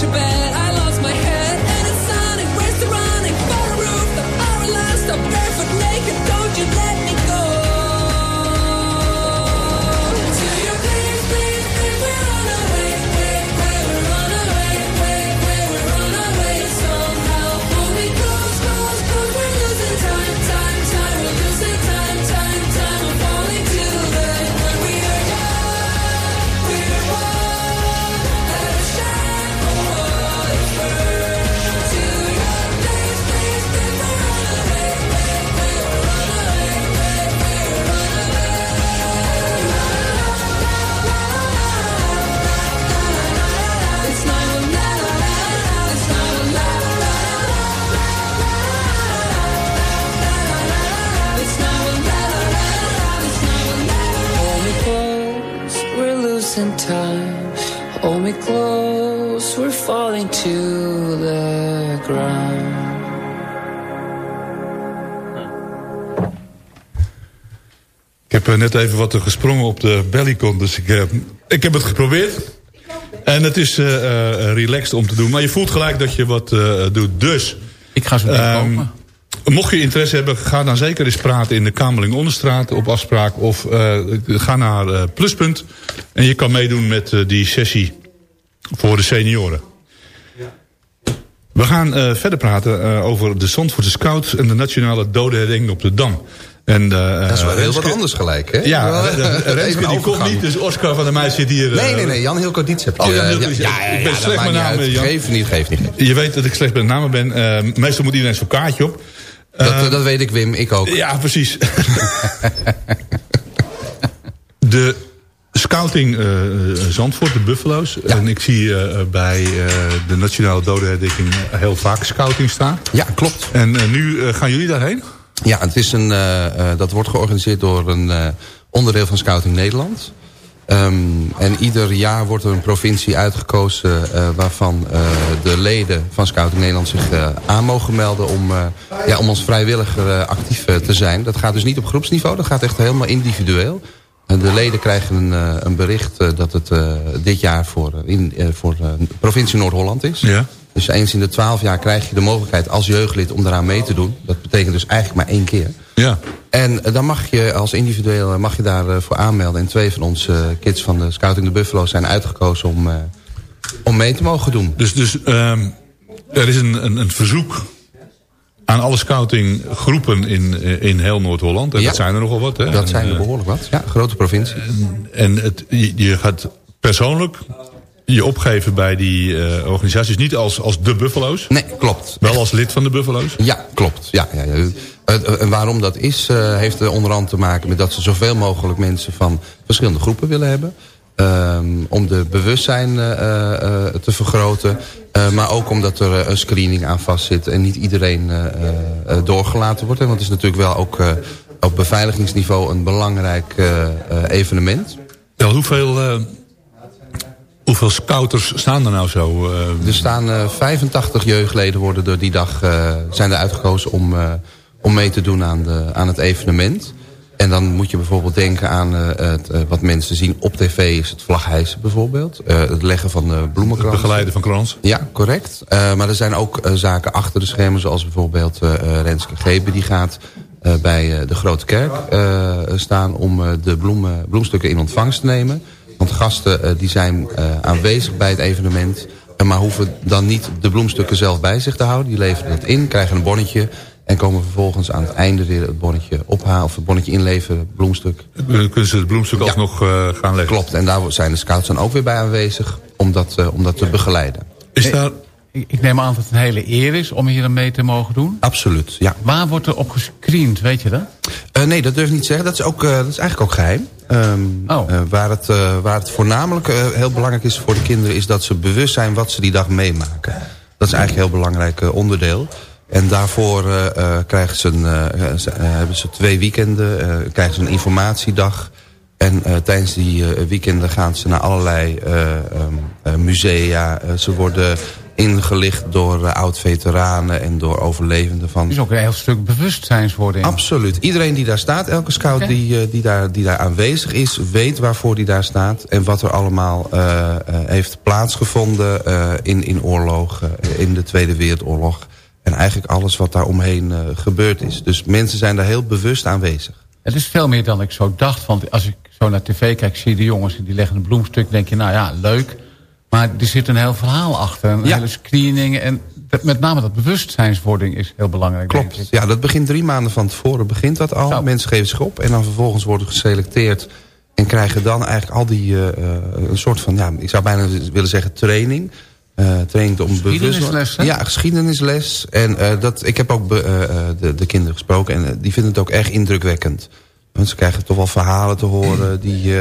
H: Your bed, I falling to the ground.
E: Ik heb eh, net even wat gesprongen op de bellycon, dus ik, eh, ik heb het geprobeerd. En het is eh, eh, relaxed om te doen. Maar je voelt gelijk dat je wat eh, doet. Dus...
G: Ik ga zo kopen.
E: Mocht je interesse hebben, ga dan zeker eens praten in de Kamerling Onderstraat op afspraak. Of eh, ga naar eh, Pluspunt. En je kan meedoen met die sessie voor de senioren. We gaan eh, verder praten eh, over de Zandvoortse Scouts en de Nationale Dodenherdenking op de Dam. En,
J: Dat is wel heel wat anders gelijk, hè?
E: Ja, Renske die komt niet, dus Oscar van der Meij zit hier. eh,
J: Nee, nee, nee, Jan Hilco Dietz heb je.
E: Oh, Jan
J: eh,
E: Hilco
J: ja,
E: Dietz.
J: ja, ja,
E: Ik ben slecht met namen. Jan.
J: Geef niet, geef niet.
E: Je weet dat ik slecht met namen ben. Eh, meestal moet iedereen zijn kaartje op.
J: Dat,
E: Eh,
J: dat weet ik, Wim. Ik ook.
E: Ja, precies. scouting eh, Zandvoort, de Buffalo's. En ik zie eh, bij eh, de Nationale Dodenherdenking heel vaak scouting staan.
J: Ja, klopt.
E: En eh, nu eh, gaan jullie daarheen?
J: Ja, het is een, eh, eh, dat wordt georganiseerd door een eh, onderdeel van Scouting Nederland. Ehm, en ieder jaar wordt er een provincie uitgekozen eh, waarvan eh, de leden van Scouting Nederland zich eh, aan mogen melden om, eh, ja, om als vrijwilliger eh, actief eh, te zijn. Dat gaat dus niet op groepsniveau, dat gaat echt helemaal individueel. De leden krijgen een, eh, een bericht eh, dat het eh, dit jaar voor, in, voor de provincie Noord-Holland is.
E: Ja.
J: Dus eens in de twaalf jaar krijg je de mogelijkheid als jeugdlid om daaraan mee te doen. Dat betekent dus eigenlijk maar één keer.
E: Ja.
J: En dan mag je als individueel mag je daarvoor voor aanmelden. En twee van onze kids van de Scouting de Buffalo zijn uitgekozen om, om mee te mogen doen.
E: Dus, dus ehm, er is een, een, een verzoek aan alle scoutinggroepen in, eh, in heel Noord-Holland. En
J: Ja.
E: dat zijn er nogal wat. Hè?
J: Dat zijn er
E: eh,
J: behoorlijk wat. Ja, grote provincie.
E: En het, je, je gaat persoonlijk je opgeven bij die eh, organisaties. Niet als, als de Buffalo's.
J: Nee, klopt.
E: Wel als lid van de Buffalo's.
J: Ja, klopt. Ja, ja, ja. En waarom dat is, heeft er onder andere te maken met dat ze zoveel mogelijk mensen van verschillende groepen willen hebben. Ehm, om de bewustzijn eh, eh, te vergroten. Eh, maar ook omdat er eh, een screening aan vastzit en niet iedereen eh, eh, doorgelaten wordt. hè. Want het is natuurlijk wel ook eh, op beveiligingsniveau een belangrijk eh, eh, evenement.
E: Ja, hoeveel, eh, hoeveel scouters staan er nou zo? eh?
J: Er staan eh, 85 jeugdleden worden er die dag eh, zijn er uitgekozen om, eh, om mee te doen aan, de, aan het evenement. En dan moet je bijvoorbeeld denken aan eh, het, eh, wat mensen zien op tv is het vlaghijsen bijvoorbeeld. Eh, het leggen van bloemenkransen.
E: begeleiden van krans.
J: Ja, correct. Maar er zijn ook zaken achter de schermen zoals bijvoorbeeld Renske Gebe die gaat bij de Grote Kerk staan om de bloemen, bloemstukken in ontvangst te nemen. Want gasten die zijn aanwezig bij het evenement maar hoeven dan niet de bloemstukken zelf bij zich te houden. Die leveren het in, krijgen een bonnetje en komen vervolgens aan het einde weer het bonnetje ophalen of het bonnetje inleveren, bloemstuk.
E: Dan kunnen ze het bloemstuk
J: Ja.
E: alsnog eh, gaan leggen.
J: Klopt, en daar zijn de scouts dan ook weer bij aanwezig om dat, eh, om dat te begeleiden.
E: Is daar...
G: Ik, ik neem aan dat het een hele eer is om hier aan mee te mogen doen.
J: Absoluut, ja.
G: Waar wordt er op gescreend, weet je dat?
J: Eh, nee, dat durf ik niet te zeggen. Dat is, ook, eh, dat is eigenlijk ook geheim. Ehm,
G: Oh.
J: eh, waar, het, eh, waar het voornamelijk eh, heel belangrijk is voor de kinderen... is dat ze bewust zijn wat ze die dag meemaken. Dat is eigenlijk een heel belangrijk eh, onderdeel. En daarvoor eh, krijgen ze een, eh, ze- hebben ze twee weekenden, krijgen ze een informatiedag... En tijdens die weekenden gaan ze naar allerlei eh, ehm, eh, musea. Ze worden ingelicht door oud-veteranen en door overlevenden van...
G: Is ook een heel stuk bewustzijnswording.
J: Absoluut. Iedereen die daar staat, elke scout die, die, daar, die daar aanwezig is... weet waarvoor die daar staat en wat er allemaal heeft plaatsgevonden... in, in oorlogen, eh, in de Tweede Wereldoorlog... en eigenlijk alles wat daar omheen eh, gebeurd is. Dus mensen zijn daar heel bewust aanwezig.
G: Het is veel meer dan ik zo dacht. Want als ik zo naar tv kijk, zie je de jongens en die leggen een bloemstuk. denk je, nou ja, leuk. Maar er zit een heel verhaal achter. Een
J: Ja.
G: hele screening. En dat- met name dat bewustzijnswording is heel belangrijk. denk ik.
J: Klopt. Ja, dat begint drie maanden van tevoren begint dat al.
G: Zo.
J: Mensen geven zich op en dan vervolgens worden geselecteerd... en krijgen dan eigenlijk al die, eh, eh, een soort van, ja, ik zou bijna willen zeggen training... Eh, training om bewust
G: Geschiedenisles, hè?
J: Ja, geschiedenisles. En eh, dat, ik heb ook eh, de, de kinderen gesproken en die vinden het ook erg indrukwekkend. Want ze krijgen toch wel verhalen te horen die,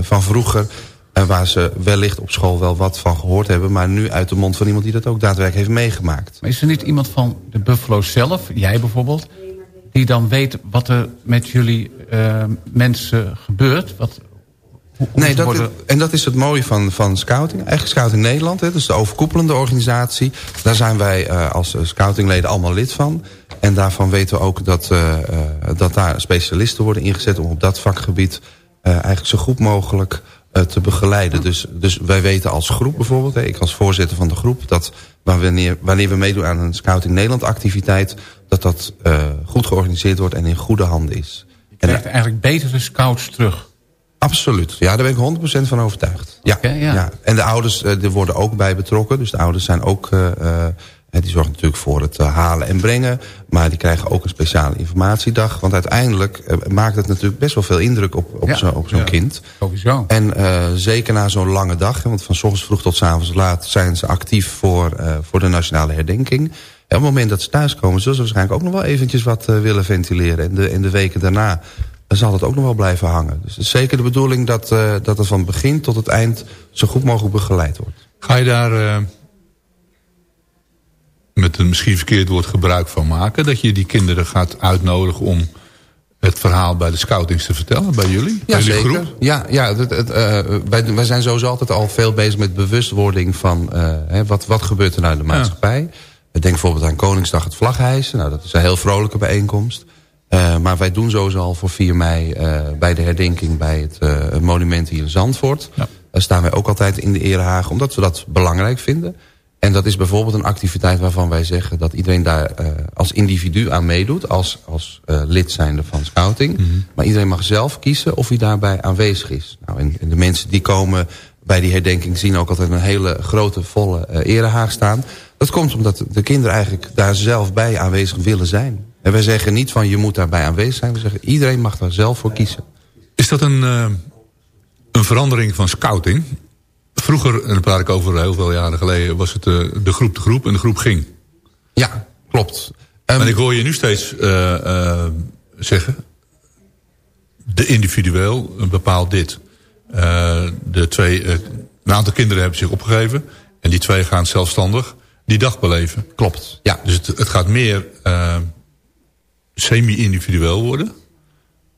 J: van vroeger... waar ze wellicht op school wel wat van gehoord hebben... maar nu uit de mond van iemand die dat ook daadwerkelijk heeft meegemaakt.
G: Maar is er niet iemand van de Buffalo zelf, jij bijvoorbeeld... die dan weet wat er met jullie mensen gebeurt? Wat,
J: Nee, dat, en dat is het mooie van, van Scouting. Eigenlijk Scouting Nederland, hè, dus de overkoepelende organisatie. Daar zijn wij eh, als eh, scoutingleden allemaal lid van. En daarvan weten we ook dat, eh, dat daar specialisten worden ingezet... om op dat vakgebied eh, eigenlijk zo goed mogelijk te begeleiden. Dus, dus wij weten als groep bijvoorbeeld, hè, ik als voorzitter van de groep... dat wanneer, wanneer we meedoen aan een Scouting Nederland activiteit... dat dat goed georganiseerd wordt en in goede handen is.
G: Je krijgt eigenlijk betere scouts terug.
J: Absoluut. Ja, daar ben ik 100% van overtuigd. Ja, ja. En de ouders eh, er worden ook bij betrokken. Dus de ouders zijn ook... eh, eh, die zorgen natuurlijk voor het eh, halen en brengen. Maar die krijgen ook een speciale informatiedag. Want uiteindelijk eh, maakt het natuurlijk best wel veel indruk op, op
G: Ja.
J: zo'n op zo'n
G: Ja.
J: kind.
G: Sowieso.
J: En eh, zeker na zo'n lange dag, want van s ochtends vroeg tot s avonds laat... zijn ze actief voor, eh, voor de nationale herdenking. En op het moment dat ze thuiskomen... zullen ze waarschijnlijk ook nog wel eventjes wat eh, willen ventileren. En de, en de weken daarna dan zal het ook nog wel blijven hangen. Dus het is zeker de bedoeling dat, eh, dat het van begin tot het eind... zo goed mogelijk begeleid wordt.
E: Ga je daar eh, met een misschien verkeerd woord gebruik van maken? Dat je die kinderen gaat uitnodigen om het verhaal bij de scoutings te vertellen? Bij jullie?
J: Ja,
E: bij jullie
J: zeker.
E: groep?
J: Ja, ja het, het, eh, wij, wij zijn sowieso altijd al veel bezig met bewustwording van hè, wat, wat gebeurt er nou in de maatschappij. Denk bijvoorbeeld aan Koningsdag het vlaghijsen. Nou, dat is een heel vrolijke bijeenkomst. Eh, maar wij doen sowieso al voor 4 mei eh, bij de herdenking bij het eh, monument hier in Zandvoort. Daar staan wij ook altijd in de erehaag, omdat we dat belangrijk vinden. En dat is bijvoorbeeld een activiteit waarvan wij zeggen dat iedereen daar als individu aan meedoet. Als, als lid zijnde van scouting. Maar iedereen mag zelf kiezen of hij daarbij aanwezig is. Nou, en, en de mensen die komen bij die herdenking zien ook altijd een hele grote volle eh, erehaag staan. Dat komt omdat de kinderen eigenlijk daar zelf bij aanwezig willen zijn. En wij zeggen niet van je moet daarbij aanwezig zijn. We zeggen iedereen mag daar zelf voor kiezen.
E: Is dat een, eh, een verandering van scouting? Vroeger, en dan praat ik over heel veel jaren geleden... was het eh, de groep de groep en de groep ging.
J: Ja, klopt.
E: en ik hoor je nu steeds eh, zeggen... de individueel bepaalt dit. De twee, een aantal kinderen hebben zich opgegeven... en die twee gaan zelfstandig die dag beleven.
J: Klopt, ja.
E: Dus het, het gaat meer semi-individueel worden...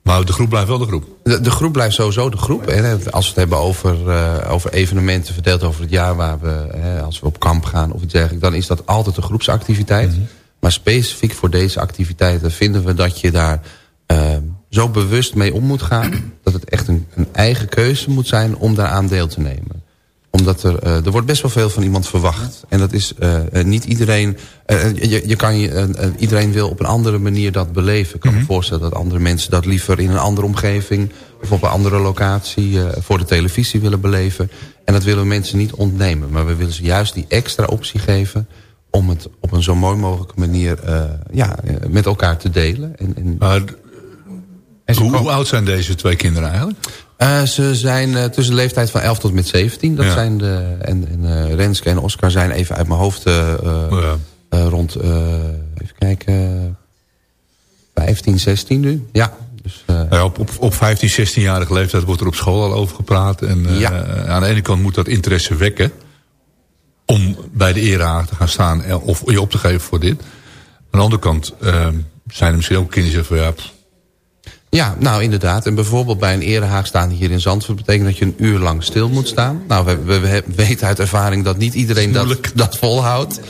E: maar de groep blijft wel de groep.
J: De, de groep blijft sowieso de groep. Hè. Als we het hebben over, eh, over evenementen verdeeld over het jaar... Waar we, hè, als we op kamp gaan of iets dergelijks... dan is dat altijd een groepsactiviteit. Maar specifiek voor deze activiteiten vinden we dat je daar... eh, zo bewust mee om moet gaan... dat het echt een, een eigen keuze moet zijn om daaraan deel te nemen omdat er, eh, er wordt best wel veel van iemand verwacht. En dat is eh, eh, niet iedereen... je, je kan je, iedereen wil op een andere manier dat beleven. Ik kan me voorstellen dat andere mensen dat liever in een andere omgeving... of op een andere locatie voor de televisie willen beleven. En dat willen we mensen niet ontnemen. Maar we willen ze juist die extra optie geven... om het op een zo mooi mogelijke manier ja, met elkaar te delen. En, en,
E: Maar hoe, hoe oud zijn deze twee kinderen eigenlijk?
J: Eh, ze zijn eh, tussen de leeftijd van 11 tot met 17. Dat
E: Ja.
J: zijn de, en en eh, Renske en Oscar zijn even uit mijn hoofd rond, even kijken, 15, 16 nu. Ja, dus,
E: Nou ja, op, op, op 15, 16-jarige leeftijd wordt er op school al over gepraat. En
J: Ja.
E: aan de ene kant moet dat interesse wekken... om bij de erehaag te gaan staan of je op te geven voor dit. Aan de andere kant zijn er misschien ook kinderen die zeggen van... ja,
J: Ja, nou inderdaad. En bijvoorbeeld bij een erehaag staan hier in Zandvoort... betekent dat je een uur lang stil moet staan. Nou, we, we, we weten uit ervaring dat niet iedereen dat, dat volhoudt.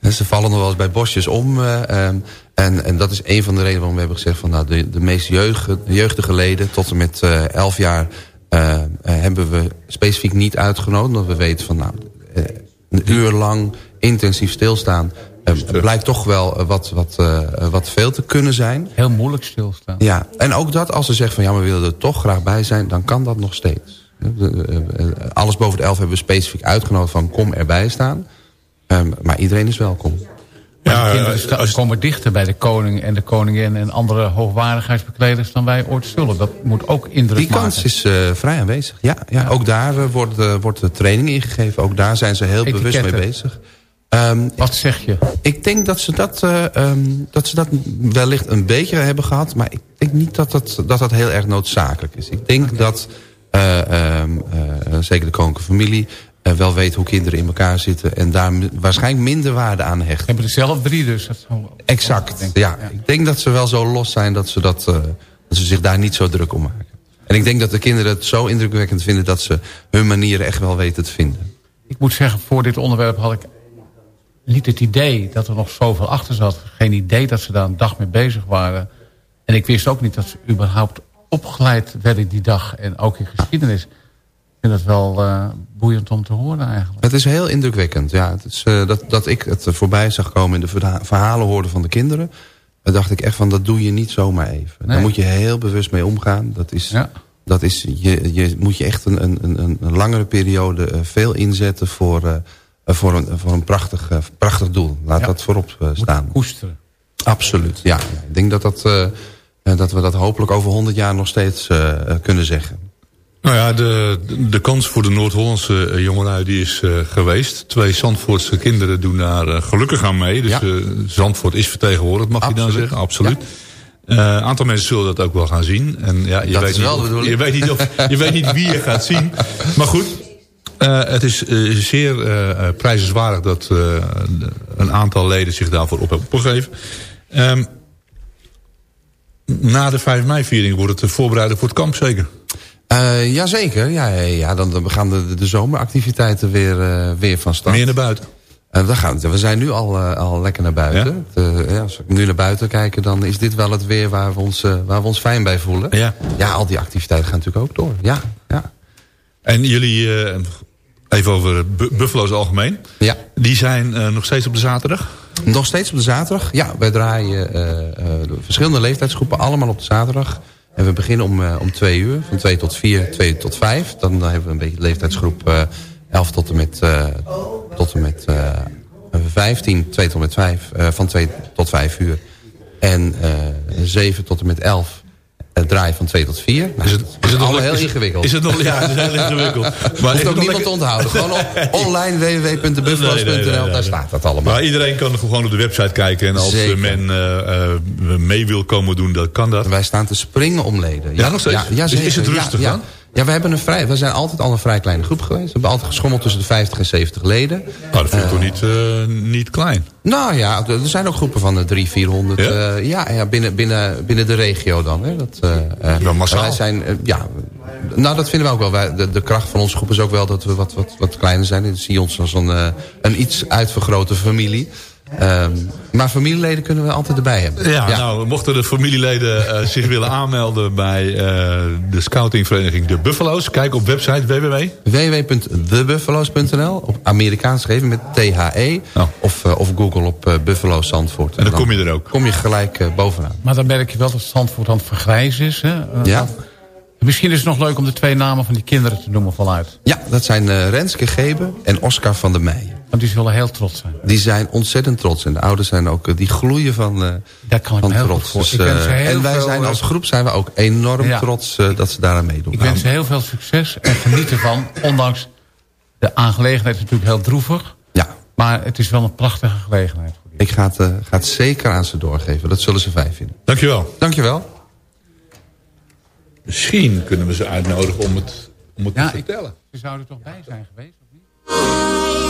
J: En ze vallen nog wel eens bij bosjes om. eh, ehm, en, en dat is een van de redenen waarom we hebben gezegd... van nou, de, de meest jeugd, jeugdige leden tot en met eh 11 jaar... eh, hebben we specifiek niet uitgenodigd. Omdat we weten van nou, een uur lang intensief stilstaan... eh, blijkt toch wel eh, wat, wat, eh, wat veel te kunnen zijn.
G: Heel moeilijk stilstaan.
J: Ja, en ook dat als ze zeggen van ja, we willen er toch graag bij zijn, dan kan dat nog steeds. De- Alles boven de elf hebben we specifiek uitgenodigd van kom erbij staan. Ehm, maar iedereen is welkom.
G: Maar de kinderen sta- komen dichter bij de koning en de koningin... en andere hoogwaardigheidsbekleders dan wij ooit zullen. Dat moet ook indruk
J: Die
G: maken.
J: kans is eh, vrij aanwezig. Ja, ja, ook daar wordt, wordt de training ingegeven. Ook daar zijn ze heel bewust mee bezig. Ehm,
G: Wat zeg je?
J: Ik denk dat ze dat, eh, ehm, dat ze dat wellicht een beetje hebben gehad. Maar ik denk niet dat dat, dat, dat heel erg noodzakelijk is. Ik denk dat eh, ehm, eh, zeker de koninklijke familie... wel weet hoe kinderen in elkaar zitten... en daar waarschijnlijk minder waarde aan hecht.
G: hebben er zelf drie dus. Dat
J: Exact, ja. Ik denk dat ze wel zo los zijn dat ze, dat, dat ze zich daar niet zo druk om maken. En ik denk dat de kinderen het zo indrukwekkend vinden... dat ze hun manieren echt wel weten te vinden.
G: Ik moet zeggen, voor dit onderwerp had ik niet het idee dat er nog zoveel achter zat. Geen idee dat ze daar een dag mee bezig waren. En ik wist ook niet dat ze überhaupt opgeleid werden die dag. En ook in geschiedenis. Ik vind het wel eh, boeiend om te horen eigenlijk.
J: Het is heel indrukwekkend. Ja, het is, eh, dat, dat ik het voorbij zag komen in de verha- verhalen hoorde van de kinderen. Dan dacht ik echt van, dat doe je niet zomaar even.
G: Nee.
J: Daar moet je heel bewust mee omgaan. Dat is, dat is je, je moet je echt een, een, een, een langere periode eh, veel inzetten voor, voor, een, voor een prachtig, eh, prachtig doel. Laat
G: Ja.
J: dat voorop eh, staan.
G: Koesteren.
J: Absoluut, ja. Ik denk dat, dat, eh, eh, dat we dat hopelijk over 100 jaar nog steeds eh, eh, kunnen zeggen.
E: Nou ja, de, de kans voor de Noord-Hollandse eh, jongelui die is eh, geweest. Twee Zandvoortse kinderen doen daar eh, gelukkig aan mee. Dus eh, Zandvoort is vertegenwoordigd, mag je dan zeggen. Absoluut. Een aantal mensen zullen dat ook wel gaan zien. En ja, je,
J: Dat
E: weet
J: is wel
E: je, weet niet of, je weet niet wie je gaat zien. Maar goed, eh, het is eh, zeer eh, prijzenswaardig dat een aantal leden zich daarvoor op hebben opgegeven. Ehm, na de 5 mei-viering wordt het voorbereiden voor het kamp zeker?
J: Jazeker, ja, ja, ja, dan, dan gaan de, de zomeractiviteiten weer, weer van start.
E: Meer naar buiten?
J: We, gaan, we zijn nu al, al lekker naar buiten. De- ja, als we nu naar buiten kijken, dan is dit wel het weer waar we ons, waar we ons fijn bij voelen.
E: Ja.
J: ja, al die activiteiten gaan natuurlijk ook door. Ja, ja.
E: En jullie, even over Bu- Buffalo's algemeen.
J: Ja.
E: Die zijn eh, nog steeds op de zaterdag?
J: Nog steeds op de zaterdag. Ja, wij draaien de verschillende leeftijdsgroepen allemaal op de zaterdag. En we beginnen om, om twee uur, van twee tot vier, twee tot vijf. Dan hebben we een beetje de leeftijdsgroep eh 11 tot en met, tot en met eh 15, 2 tot en met 5, eh, van 2 tot 5 uur. En eh 7 tot en met 11 eh, draaien van 2 tot 4. Nou,
E: Is het, is het nog
J: allemaal heel
E: is
J: ingewikkeld.
E: Is het nog, ja, het is heel ingewikkeld. Maar
J: Hoeft ook niemand
E: lekker-
J: te onthouden. Gewoon op online www.buffalo's.nl,
E: Nee, nee, nee, nee,
J: daar staat dat allemaal.
E: Maar iedereen kan gewoon op de website kijken. En als
J: Zeker.
E: eh, men eh, eh, mee wil komen doen, dan kan dat.
J: Wij staan te springen om leden.
E: Ja, nog steeds?
J: Ja, ja,
E: Is- het
J: Ja,
E: rustig
J: ja,
E: dan?
J: Ja, we, hebben een vrij, we zijn altijd al een vrij kleine groep geweest. We hebben altijd geschommeld tussen de 50 en 70 leden.
E: Nou, dat vind ik toch niet, eh, niet klein.
J: Nou ja, er zijn ook groepen van de 300, 400. Ja, ja, ja binnen, binnen, binnen de regio dan. Hè. Dat, eh, eh,
E: Wel massaal.
J: Wij zijn, eh, ja, nou, dat vinden we ook wel. Wij, de, de kracht van onze groep is ook wel dat we wat, wat, wat kleiner zijn. Ik zie ons als een, eh, een iets uitvergrote familie. Ehm, maar familieleden kunnen we altijd erbij hebben.
E: Ja, nou, mochten de familieleden eh, zich willen aanmelden bij eh, de scoutingvereniging De Buffalo's. Kijk op website www.
J: www.thebuffalo's.nl Op Amerikaans geschreven met THE. Of, eh, of Google op eh, Buffalo Zandvoort.
E: En dan kom je er ook.
J: Kom je gelijk eh, bovenaan.
G: Maar dan merk je wel dat Zandvoort aan het vergrijzen is. Hè?
J: Ja.
G: Misschien is het nog leuk om de twee namen van die kinderen te noemen voluit.
J: Ja, dat zijn eh, Renske Gebe en Oscar van der Meijen.
G: Want die zullen heel trots zijn.
J: Die zijn ontzettend trots. En de ouders zijn ook, eh, die gloeien van, eh
G: Daar kan ik
J: van
G: me heel
J: trots.
G: voor.
J: Dus,
G: Ik wens ze
J: eh,
G: heel
J: en wij
G: veel,
J: zijn als groep zijn we ook enorm
G: Ja.
J: trots eh, dat ze daaraan meedoen.
G: Ik wens ze heel veel succes en geniet ervan. Ondanks de aangelegenheid is natuurlijk heel droevig.
J: Ja.
G: Maar het is wel een prachtige gelegenheid.
J: Ik ga het, ga het zeker aan ze doorgeven. Dat zullen ze fijn vinden.
E: Dankjewel.
J: Dankjewel.
E: Misschien kunnen we ze uitnodigen om het, om het te vertellen.
G: Ze zouden toch bij zijn geweest? Of niet?